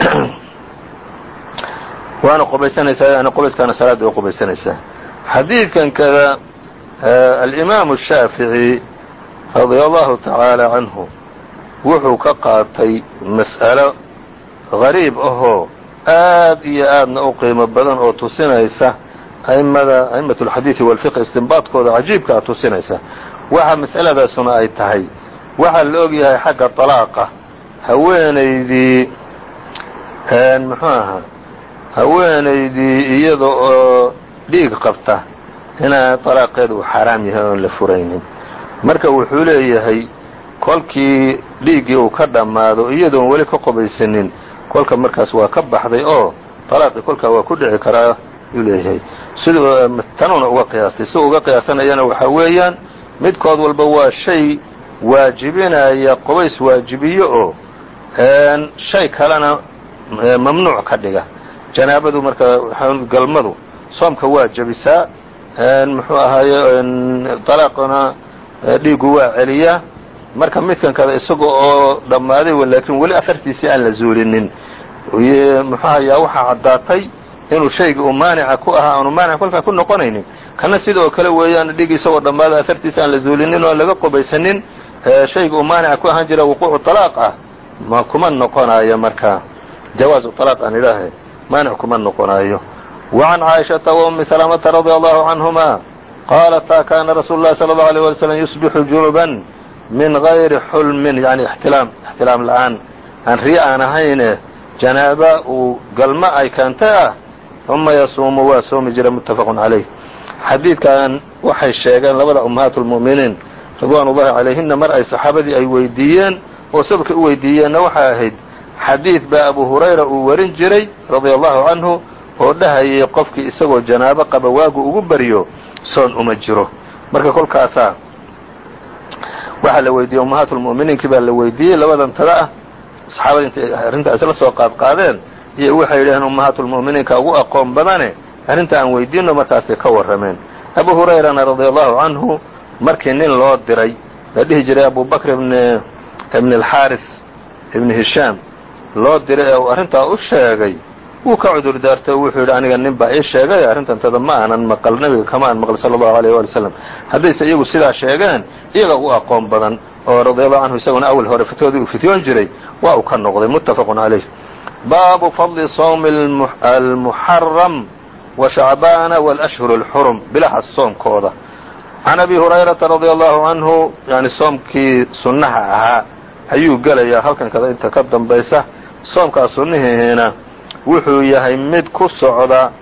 *clears throat* waana qobaysanaysaa qobayskaana salaadda u qobaysanaysaa xadiidkan kada alimaamu shaafici radia allahu tacaala canhu wuxuu ka qaatay mas'alo gariib ahoo aad iyo aadna u qiimo badan oo tusinaysa aimada a'imat alxadiidi walfiqh istinbaadkooda cajiibka a tusinaysa waxa mas'aladaasuna ay tahay waxaa la og yahay xagga طalaaqa haweenaydii muxuu ahaa haweenaydii iyada oo dhiig qabta inaa طalaaqeeda uu xaaraam yahay oon la furaynin marka wuxuu leeyahay kolkii dhiiggii uu ka dhammaado iyadoon weli ka qobaysanin kolka markaas waa ka baxday oo طalaaqii kolkaa waa ku dhici karaa yuu leeyahay siduu tanuuna uga qiyaastay si uga qiyaasanayana waxaa weeyaan midkood walba waa shay waajibinaya qobays waajibiyo oo shay kalena mamnuuc ka dhiga. Janaabadu marka galmadu soomka waa jebisaa muxuu ahaaye طalaaquna dhiigu waa celiyaa marka midkan kada isaga oo dhammaaday laakiin weli afartiisii aan la zuulinin. Muxuu ahayaa waxaa caddaatay inuu shaygii uu maanica ku ahaa aanu maanic kolkaa ku noqonaynin kana sidoo kale weeyaan dhig isagoo dhammaada afartiisa aan la zuulinin oo aan laga qobaysanin shayga uu maanica ku ahaan jira wuquucu طalaaq ah ma kuma noqonayo marka jawaazu طalaaq aan idhaahe maanic kuma noqonayo وعn caaئiشhaةa وأmi سلامةa رadي الله عanهuma qاalata kana rasuul الlahi صلى الله عليه ولي وسلم يصبixu juنuبا min غayri xulmin yani اxtilaam اxtilaam la'aan aan riyo aan ahayne janaaba uu galmo ay keentay ah uma yasuumu waa soomi jira mutafaqun calayh xadiidkan waxay sheegeen labada ummahaat lmu'miniin ridwaan ullahi calayhina mar ay saxaabadii ay weydiiyeen oo sabka u weydiiyeenna waxay ahayd xadiid baa abu hurayra uu warin jiray radia allahu canhu oo dhahayay qofkii isagoo janaabo qaba waagu ugu baryo soon uma jiro. Marka kolkaasaa waxaa la weydiiyey ummahaat lmu'miniinkii baa la weydiiyey labadan tada ah. Saxaabada inta arrintaa isla soo qaadqaadeen iyo waxay yidhaheen ummahaatulmu'miniinka ugu aqoon badane arrinta aan weydiino markaasay ka warrameen. Abu hurayrana radia allahu canhu markii nin loo diray la dhihi jiray abu bakr ibn alxaaris ibni hishaam loo diray ee uu arrintaa u sheegay wuu ka cudur daartay oo wuxuu yidhi aniga nin baa ii sheegay arrintantada ma aanan maqal nebiga kama aan maql sala allahu alayh waali wasalam haddayse iyagu sidaa sheegeen iyaga u aqoon badan oo radiallahu canhu isaguna awal hore fitwadii uu fityoon jiray waa uu ka noqday muttafaqun calayh baabu fadli sowmi almuxaram wa shacbaana wاlashhur اlxurum bilaha soonkooda can abi hurayrata radia allahu canhu yani soomkii sunnaha ahaa ayuu gelayaa halkan kada inta ka dambaysa soomkaa sunnihiina wuxuu yahay mid ku socda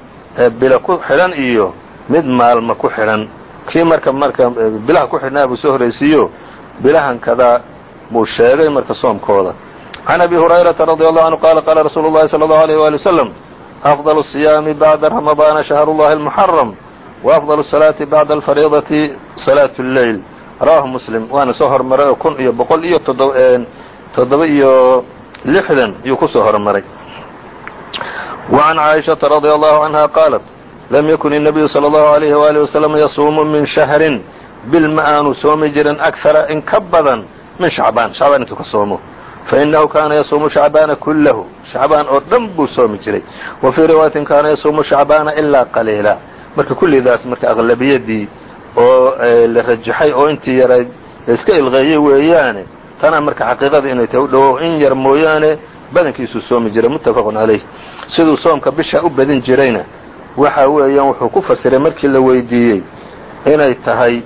bila ku xidhan iyo mid maalma ku xidhan kii marka marka bilaha ku xidhnaa buu soo horaysiiyo bilahan kada buu sheegay marka soomkooda can abi hurayrata radi allahu canhu qala qaala rasuulu llahi salى allahu alيyh wali waslm afضل الصiyaami bacda ramadaana shahru llahi اlmuxaram وأfضل الصلاaةi bعda الfariidaةi صلاaة الleyl rawahu mslim waana soo hormaray oo kun iyo boqol iyo toddoba iyo lixdan yuu ku soo hormaray وعn caaئiشhaةa رadي الله عanهa qاaلت lam ykun النabiyu slى الlaهu عalيه وaلiه وsلم yasuumu min شhهri bil ma aanu soomi jirin أكثara in ka badan min شhacbaan شhacbaan intuu ka soomo fainahu kana yasuumu shacbaana kullahu shacbaan oo dhan buu soomi jiray wa fii riwaayatin kaana yasuumu shacbaana ilaa qaliila marka kullidaas marka aqlabiyadii oo la rajaxay oo intii yarayd la iska ilqeeyey weeyaane tanaa marka xaqiiqada inay tahay u in yar mooyaane badankiisuu soomi jiray muttafaqun calayh siduu soomka bisha u badin jirayna waxa weeyaan wuxuu ku fasiray markii la weydiiyey inay tahay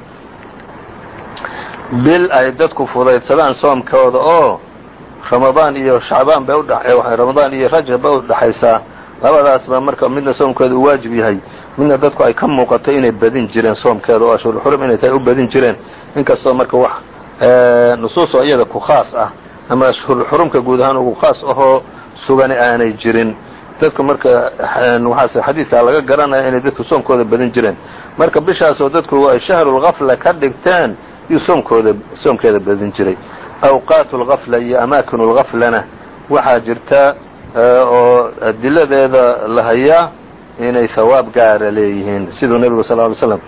bil ay dadku fudaydsadaan soomkooda oo ramadaan iyo shacbaan bay udh ramadaan iyo rajab bay udhaxaysaa labadaasba marka midna soomkooda uu waajib yahay midna dadku ay ka muuqato inay badin jireen soomkeeda oo ashhurulxurum inay tahay u badin jireen. Inkastoo marka wax nusuusoo iyada ku khaas ah ama ashhurulxurumka guud ahaan ugu khaas ahoo sugani aanay jirin. Dadku marka waxaase xadiidkaa laga garanaya inay dadku soomkooda badin jireen. Marka bishaasoo dadku ay shahrulgafla ka dhigteen yuu soomkooda soomkeeda badin jiray awqaatu lgafla iyo amaakinu lgaflana waxaa jirta oo adiladeeda la hayaa inay hawaab gaara leeyihiin. Siduu nebigu sal ly slam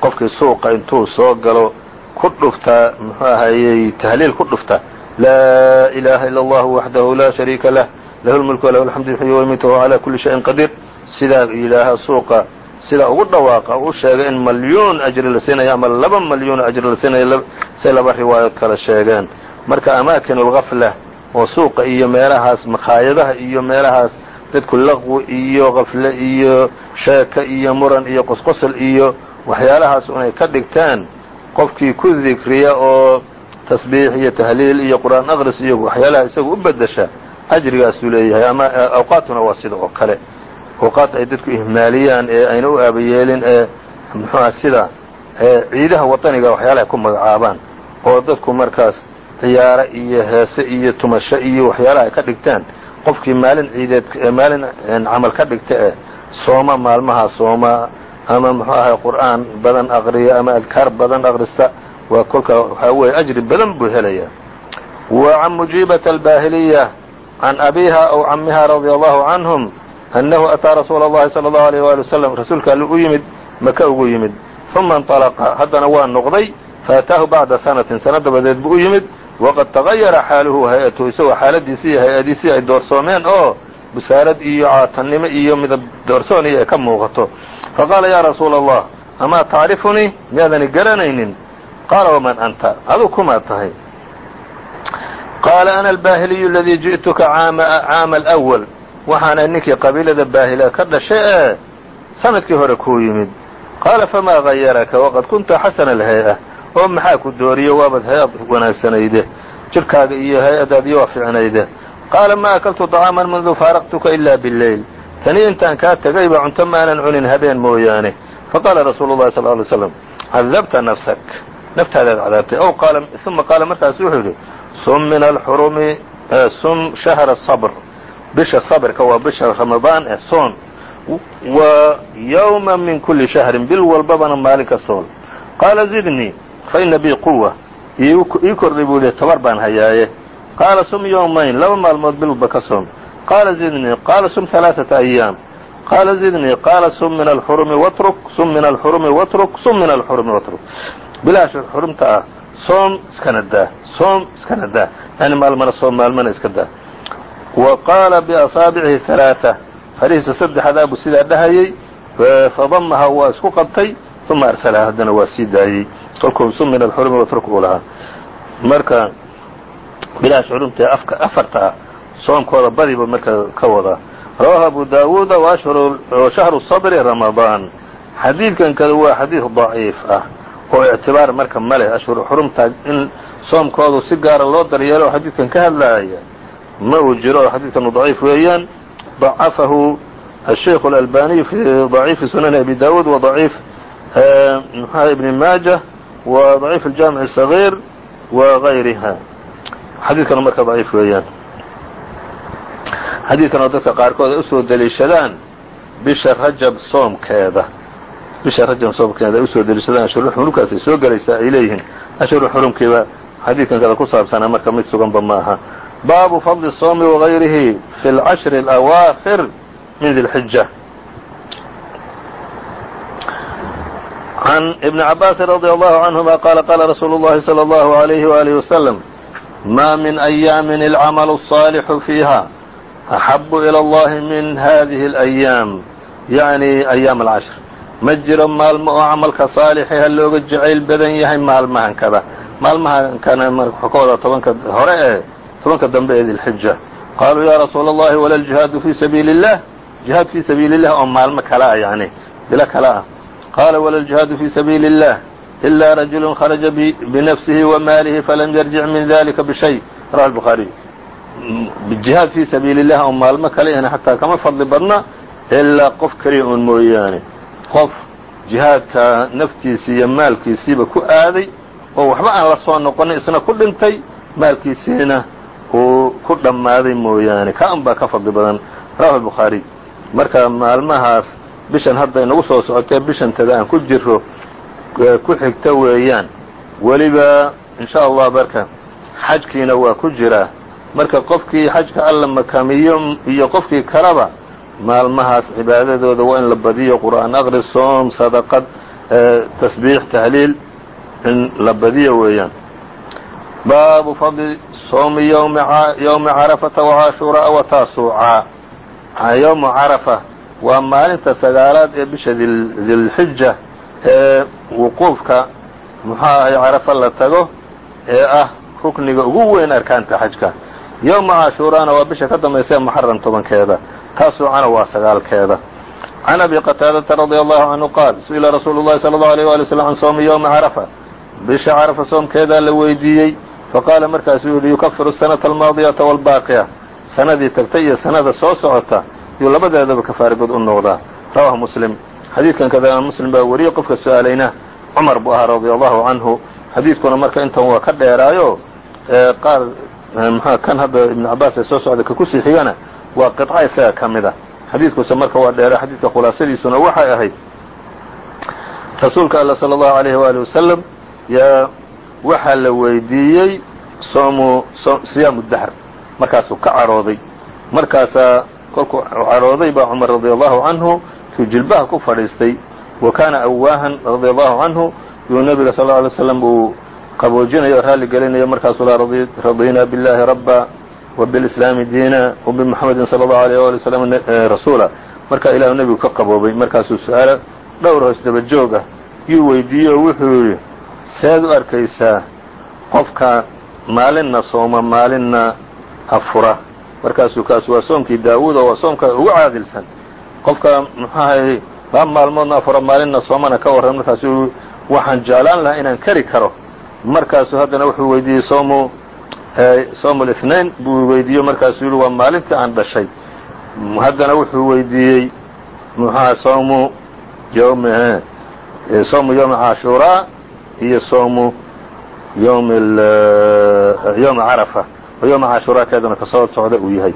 qofkii suuqa intuu soo galo ku dhufta muxuu ahayey tahliil ku dhufta laa ilaaha ila allahu waxdahu laa shariika lah lahu lmulku walahu alxamdu yuxyi wayumiitu wahuwa calaa kulli shayin qadiir. Sidaa yidhaaha suuqa sidaa ugu dhawaaqa u sheegay in malyuun ajri la siinayo ama laba malyuun ajri la siinayo say laba riwaayood kala sheegeen marka amaakin lgafla oo suuqa iyo meelahaas makhaayadaha iyo meelahaas dadku laqwi iyo kafle iyo sheeka iyo muran iyo qosqosol iyo waxyaalahaas inay ka dhigtaan qofkii ku dikriya oo tasbiix iyo tahliil iyo qur'aan aqris iyo waxyaalaha isaga u bedesha ajrigaasuu leeyahay. Ama awqaatuna waa sida oo kale. Awqaad ay dadku ihmaaliyaan ee ayna u aabayeelin ee muxuuha sida ciidaha waطaniga waxyaalaha ku magacaabaan oo dadku markaas ciyaaro iyo heese iyo tumasho iyo waxyaalaha ay ka dhigtaan qofkii maalin ciideed maalin camal ka dhigta eh sooma maalmaha sooma ama muxuu ahay qur'aan badan aqriya ama adkaar badan aqrista waa kolkaa waxaa weeye ajri badan buu helayaa. Wa can mujiibat albaahiliya can abiha ow camiha radia allahu canhum annahu ataa rasuula allahi sala allahu alayh waali wasalam rasuulka alli u yimid maka ugu yimid. Uma inطalaqa haddana waa noqday faataahu bacda sanatin sano dabadeed buu u yimid waqad tagayara xaaluhu hay'atuhu isagoo xaaladiisii iyo hay'adiisii ay doorsoomeen oo busaarad iyo caatannimo iyo midab doorsoon iyo ay ka muuqato faqaala yaa rasuula allah amaa tacrifunii miyaadani garanaynin qaala waman anta aduu kumaad tahay qaala ana albaahiliyu aladii ji'tuka caama alأwal waxaana ninkii qabiilada baahila ka dhashay ee sannadkii hore kuu yimid qaala famaa gayaraka waqad kunta xasana alhay-a oo maxaa ku dooriyo waabaad hay'ad wanaagsanayde jirhkaaga iyo hay'adaad iyo waa fiicnayde qaala ma akaltu طacaaman mundu faaraqtuka ila bileyl tani intaan kaa tegayba cunto maanan cunin habeen mooyaane. Faqaala rasuulu lahi sal lay slam cadabta nafsak. Naftaadaad cadaabtay. Ow qaala uma qaala markaasu wuxuu yidhi sum min alxurumi eh, sum shahra sabr. Bisha sabirka waa bisha ramadaan eh soon. Wa yowma min kuli shahrin bil walbabana maalin ka sool qaala zidnii fa ina bii quwa ii kordhay buu yidhi tabar baan hayaaye. Qaala sum yowmayn laba maalmood bilba ka soom qaala zidnii qaala sum halaaثata ayaam qaala zidnii qaala sum min alxurumi watruk sum min alxurumi watruk sum min alxurumi watruk. Bilaasha xurumta ah soom iskana daa soom iskana daa. Yani maalmana soom maalmana iska daa. Wa qaala biasaabicihi halaaثa farihiisa saddexdaa buu sidaa dhahayey fadamaha waa isku qabtay uma arsalaha haddana waa sii daayey kolkuu sum min alxurumi watruk uu lahaa marka bilaash xurumtae afka afarta ah soomkooda badiba marka ka wadaa rawahu abu daawuuda washahru sabri ramadaan xadiidkan kada waa xadiid daciif ah oo ictibaar marka ma leh ashhuru xurumta in soomkoodu si gaara loo daryeelo oo xadiidkan ka hadlaaya ma uu jiro oo xadiidkanu daciif weeyaan ضacafahu الشhيkh الألbaniي في ضaciifi sunan abi dawud wa ضaciif mxuha ibn maaja wa ضaciif الjamiع الصغيir wa غayriha xadiidkanu marka daciif weeyaan xadiidkan oo dadka qaarkood ay usoo deliishadaan bisha rajab soomkeeda bisha rajab soomkeeda ay usoo deliishadaan ashhuru xurumkaas ay soo gelaysaa ay leeyihiin ashhuru xurumkiiba xadiidkan kada ku saabsanaa marka mid suganba ma aha baabu fadli الsoomi وغayrihi fi اlcashri الأwaakhir min di عن ابن عباس رضي الله عنهما قال قال رsuuل اللhi صلى الله عليه وآله وسلم ما من أيام العمل الصالح فيها أحب إلى اللhi min hذه الأياam yعnي أياam الcشhr ma jiro maalmo oo camalka صaalixha looga jacayl badan yahay maalmahan kada maalmahan kana wxuu ka wadaa tobanka hore ee tobanka dambe ee dilxija qaaluu ya rasuul الlahi wala الجihaadu fي sabiili الlah jihaad fii sabiili الlah oo maalmo kale ah yani bilo kale ah qaala wala الجihaadu fي sabiili الlah إla rajul kharaja bnafsihi وmaalihi falam yarjic min dalika bshay rawa الbخaariي jihaad fii sabiili الlah oo maalmo kale ihna xataa kama fadli badna ilaa qof keliya un mooyaane qof jihaadka naftiisii iyo maalkiisiiba ku aaday oo waxba aan la soo noqonin isna ku dhintay maalkiisiina uu ku dhammaaday mooyaane ka un baa ka fadli badan rawahu الbukhaariي marka maalmahaas bishan hadda inagu soo socotee bishantada aan ku jiro ku xigta weeyaan. Weliba in sha allah marka xajkiina waa ku jiraa marka qofkii xajka alla makamiyo iyo qofkii kaleba maalmahaas cibaadadooda waa in la badiyo qur'aan aqri soom sadaqad tasbiix tahliil in la badiyo weeyaan. Baabu fadli soomi ywmi carafata وcaashuuraa wa taasuucaa. Ywmu carafa waa maalinta sagaalaad ee bisha dilxija ee wuquufka muxuu ahay carafa la tago ee ah rukniga ugu weyn arkaanta xajka. Yowma caashuuraana waa bisha ka dambaysa ee muxaram tobankeeda taasuucana waa sagaalkeeda. Can abi qataadata radia allahu canhu qaal su'ila rasuulu llahi sala allahu alيyh wali w slm can soomi yowma carafa. Bisha carafa soomkeedaa la weydiiyey faqaala markaasuu yihi yukafiru sanata almaadiyata waalbaaqiya sanadii tagtay iyo sanada soo socota yuu labadeedaba kafaarigod u noqdaa rawahu muslim xadiidkan kada muslim baa wariyey qofka su-aalayna cumar buu ahaa radia allahu canhu xadiidkuna marka intan waa ka dheeraayo qaar mxua kan hadda ibnu cabaas ee soo socda ka kusii xigana waa qiطca isaga ka mid a xadiidkuuse marka waa dheera xadiidka khulaasadiisuna waxay ahayd rasuulka alla salى اllahu alayh wali wasalam yaa waxaa la weydiiyey soomu siyaamu dahr markaasuu ka carooday markaasaa kolkuu carooday baa cumar radi allahu canhu intuu jilbaha ku fadhiistay. Wa kaana awaahan radia allahu canhu yuu nabiga sal lla alay slam uu qaboojinayo oo raalli gelinayo markaasuu laa radiina billahi rabba wa bilislaami diina wa bimuxamedin sala allahu alayh ali wasalam eh, rasuula. Markaa ilahu nebigu ka qaboobay markaasuu su'aalo dhowr hoos daba joog ah yuu weydiiyey wuxuu yidhi seed u arkaysaa qofka maalinna sooma maalinna afura markaasuu kaas waa soomkii daawuud oo waa soomka ugu caadilsan. Qofka muxuu laba maalmoodna afura maalinna soomana ka warran markaasuu waxaan jeclaan lahaa inaan kari karo. Markaasuu haddana wuxuu weydiiyey somu eh, somu lithnain buu weydiiyo markaasuu yihi waa maalintii aan dhashay. Haddana wuxuu weydiiyey muxuaha somu yom somu yowmi eh, cashuuraa iyo somu yom eh, yowmi carafa oo yوma caashuuraa keeduna kasoo socda uu yahay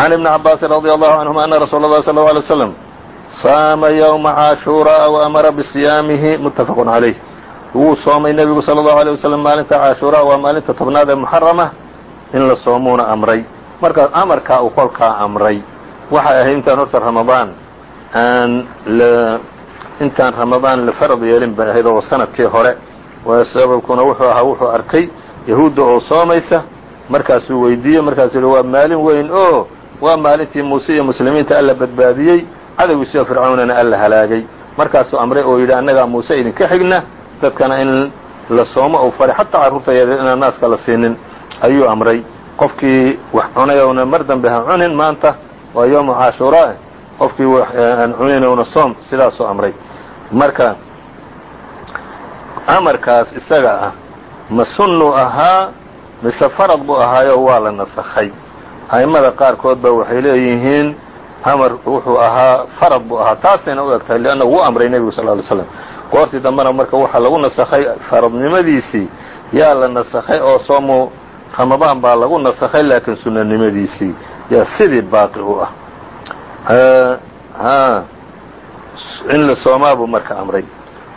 عan iبni cabاasi radي الlahu canهuma ana rasuul الlahi صلى الله عليه وسلم saama yوma caashuuraa وamara bصiyaamihi mutafaq عalayh wuu soomay nebigu salى الlaهu عalيه waslم maalinta caashuuraa waa maalinta tobnaad ee muxarama in la soomuuna amray markaas amarkaa uu kolkaa amray waxay ahayd intaan horta ramadaan aan intaan ramadaan la farad yeelin bay ahayd oo sanadkii hore sababkuna wuxuu ahaa wuxuu arkay yahuudda oo soomaysa markaasuu weydiiyey markaasuu yihi waa maalin weyn oo waa maalintii muuse iyo muslimiinta alla badbaadiyey cadowgiisiyo fircawnana alla halaagay. Markaasuu amray oo yidhi annagaa muuse idinka xigna dadkana in la soomo ou faray xataa carruurta yaryar inaan naaska la siinin ayuu amray. Qofkii wax cunay ouna mar dambe ha cunin maanta waa yowmu cashuuraa qofkii aan cuninowna soom sidaasuu amray. Marka amarkaas isaga ah ma sunnu ahaa mise farad buu ahaayo waa la nasakhay. A'immada qaarkood ba waxay leeyihiin amar wuxuu ahaa farad buu ahaa. Taasayna u eg tahay lianna wuu amray nebigu sal ly slam qoortii dambena marka waxaa lagu nasakhay faradnimadiisii yaa la nasakhay oo soomu ramadaan baa lagu nasakhay laakiin sunanimadiisii yaa sidii baaqi u ah. In la soomaa buu marka amray.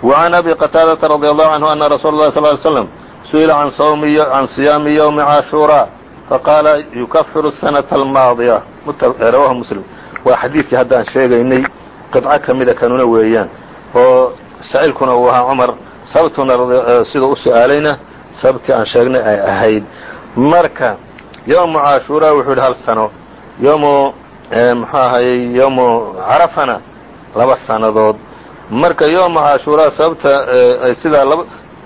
Wa can abi qataadata radi allahu canhu ana rasuul lah sal ly slm su'ila can siyaami ywmi cashuuraa faqaala yukafiru sanaةa almaadiya rawahu muslim waa xadiidkii haddaan sheegaynay qidco ka mida kanuna weeyaan. Oo saciilkuna uu ahaa cumar. Sababtuna siduu u su'aalayna sababkii aan sheegnay ay ahayd. Marka yowmu cashuuraa wuxuu yidhi hal sano. Ymu mxuu ahayey yowmu carafana laba sannadood marka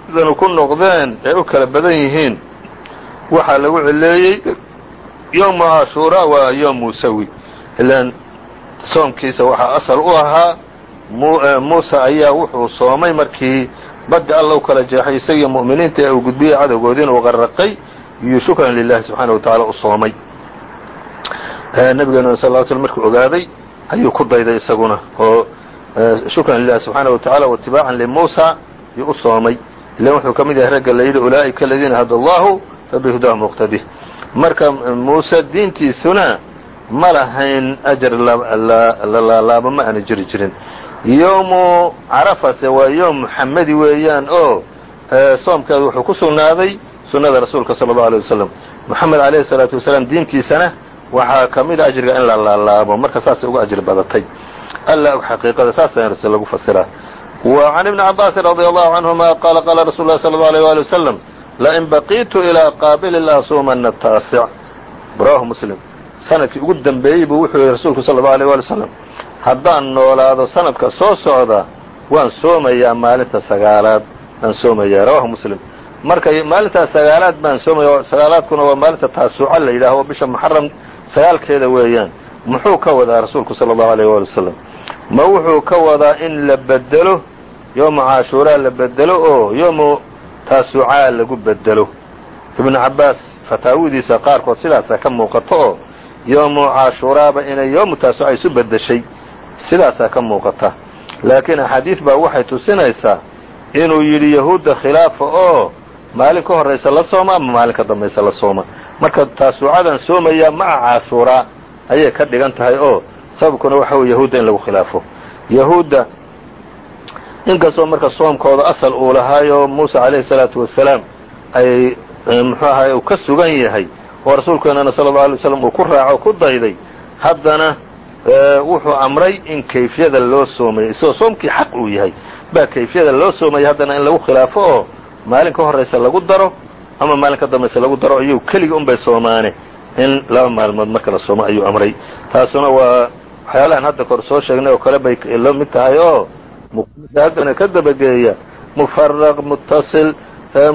labadanu ku noqdeen ee u kala badan yihiin. Waxaa lagu cileeyey yowma cashuuraa waa yoom muusawi ilaan soomkiisa waxaa asal u ahaa muuse ayaa wuxuu soomay markii badda alla u kala jeexay isagiyo mu'miniinta ee uu gudbiyey cadowgoodiina uu qarraqay iyo shukran lilahi subxaana wa tacaala u soomay. Nabigeena sal ly slm markuu ogaaday ayuu ku dayday isaguna oo shukran lilah subxaanaه wa tacala waitibaacan limuusa yuu u soomay ilan wuxuu ka mid yahay ragga la yidhi ulaa'ika aladiina hada allahu fabihudaahum muqtadih marka muuse diintiisuna ma lahayn ajar la laalaabo ma aana jiri jirin yowmu carafase waa yowm muxamedi weeyaan oo soomkeedu wuxuu ku sugnaaday sunnada rasuulka sala allahu alay wasalam moxamed alayhi salaatu wasalaam diintiisana waxaa ka mida ajriga in la laalaabo marka saasay uga ajri badatay alla og xaqiiqada saasas lagu fasiraa وعن iبن cabاasi رضي الله عنهma qala qala رasuل الlh صلى الله عليه وaلي وسلم lain baqitu إilىa qaabil laasumana التaaسع rawahu mslim sanadkii ugu dembeeyey buu wuxuu yihi rasuulku salى الlه عليه وaلي وسلم haddaan noolaado sanadka soo socda waan soomayaa maalinta sagaalaad waan soomayaa rawahu mslim marka maalintaa sagaalaad baan soomaya sagaalaadkuna waa maalinta taasuca la yidhaaho bisha muxaram sagaalkeeda weeyaan muxuu ka wadaa rasuulku salى الlaه عليه وaلي وسلم ma wuxuu ka wadaa in la bedelo yoomu cashuuraa la bedelo oo yoomu taasucaa lagu bedelo ibnu cabbaas fataawidiisa qaarkood sidaasaa ka muuqato oo yoomu cashuuraaba inay yoomu taasuca isu bedeshay sidaasaa ka muuqata laakiin axaadiid baa waxay tusinaysaa inuu yidhi yahuudda khilaafa oo maalin ka horraysa la sooma ama maalin ka dambaysa la sooma marka taasuucadan soomayaa maca cashuuraa ayay ka dhigan tahay oo sababkuna waxa weye yahuudda in lagu khilaafo yahuudda inkastoo marka soomkooda asal uu lahaayo muuse calayhi salaatu wasalaam ay muxuu ahaye uu ka sugan yahay oo rasuulkeenana sala allau alay waslam uu ku raaco ku dayday haddana wuxuu amray in kayfiyada loo soomayo isagoo soomkii xaq uu yahay. Baa kayfiyada loo soomaya haddana in lagu khilaafo oo maalin ka horraysa lagu daro ama maalin ka dambaysa lagu daro iyuu keligii unbay soomaane in laba maalmood marka la soomo ayuu amray. Taasuna waa waxyaalahan hadda kor soo sheegnay oo kale bay la mid tahay oo haddana ka dabageeya mufaraq mutasil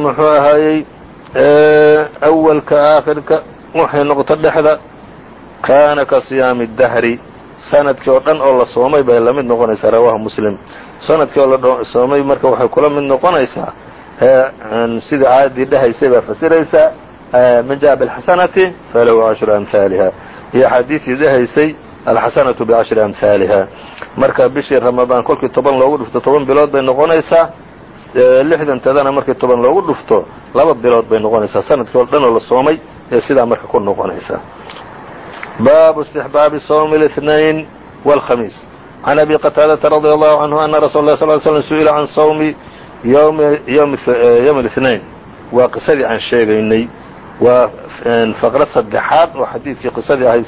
muxuu ahaayey awalka aakhirka waxay noqoto dhexda. Kaana ka siyaami dahri sannadkii oo dhan oo la soomay bay la mid noqonaysaa rawaahu muslim. Sanadkii oo la soomay marka waxay kula mid noqonaysaa sidai aayaddii dhahaysay baa fasiraysaa man jaءa bاlxasanati falahu cashru amhaaliha iyo axaadiistii dhahaysay alxasanatu bicashri amhaaliha marka bishii ramadaan kolkii toban loogu dhufto toban bilood bay noqonaysaa lixdantadana markii toban loogu dhufto laba bilood bay noqonaysaa sanadkii oo dhan oo la soomay ee sidaa marka ku noqonaysa baabu istixbaabi sawmi الاثnain wاlkhamiis can abi qataadata radi allahu canhu ana rasuul lah sl slm su-ila can sawmi ywm الاثnain waa qisadii aan sheegaynay waa faqro saddexaad oo xadiidkii qisadii ahayd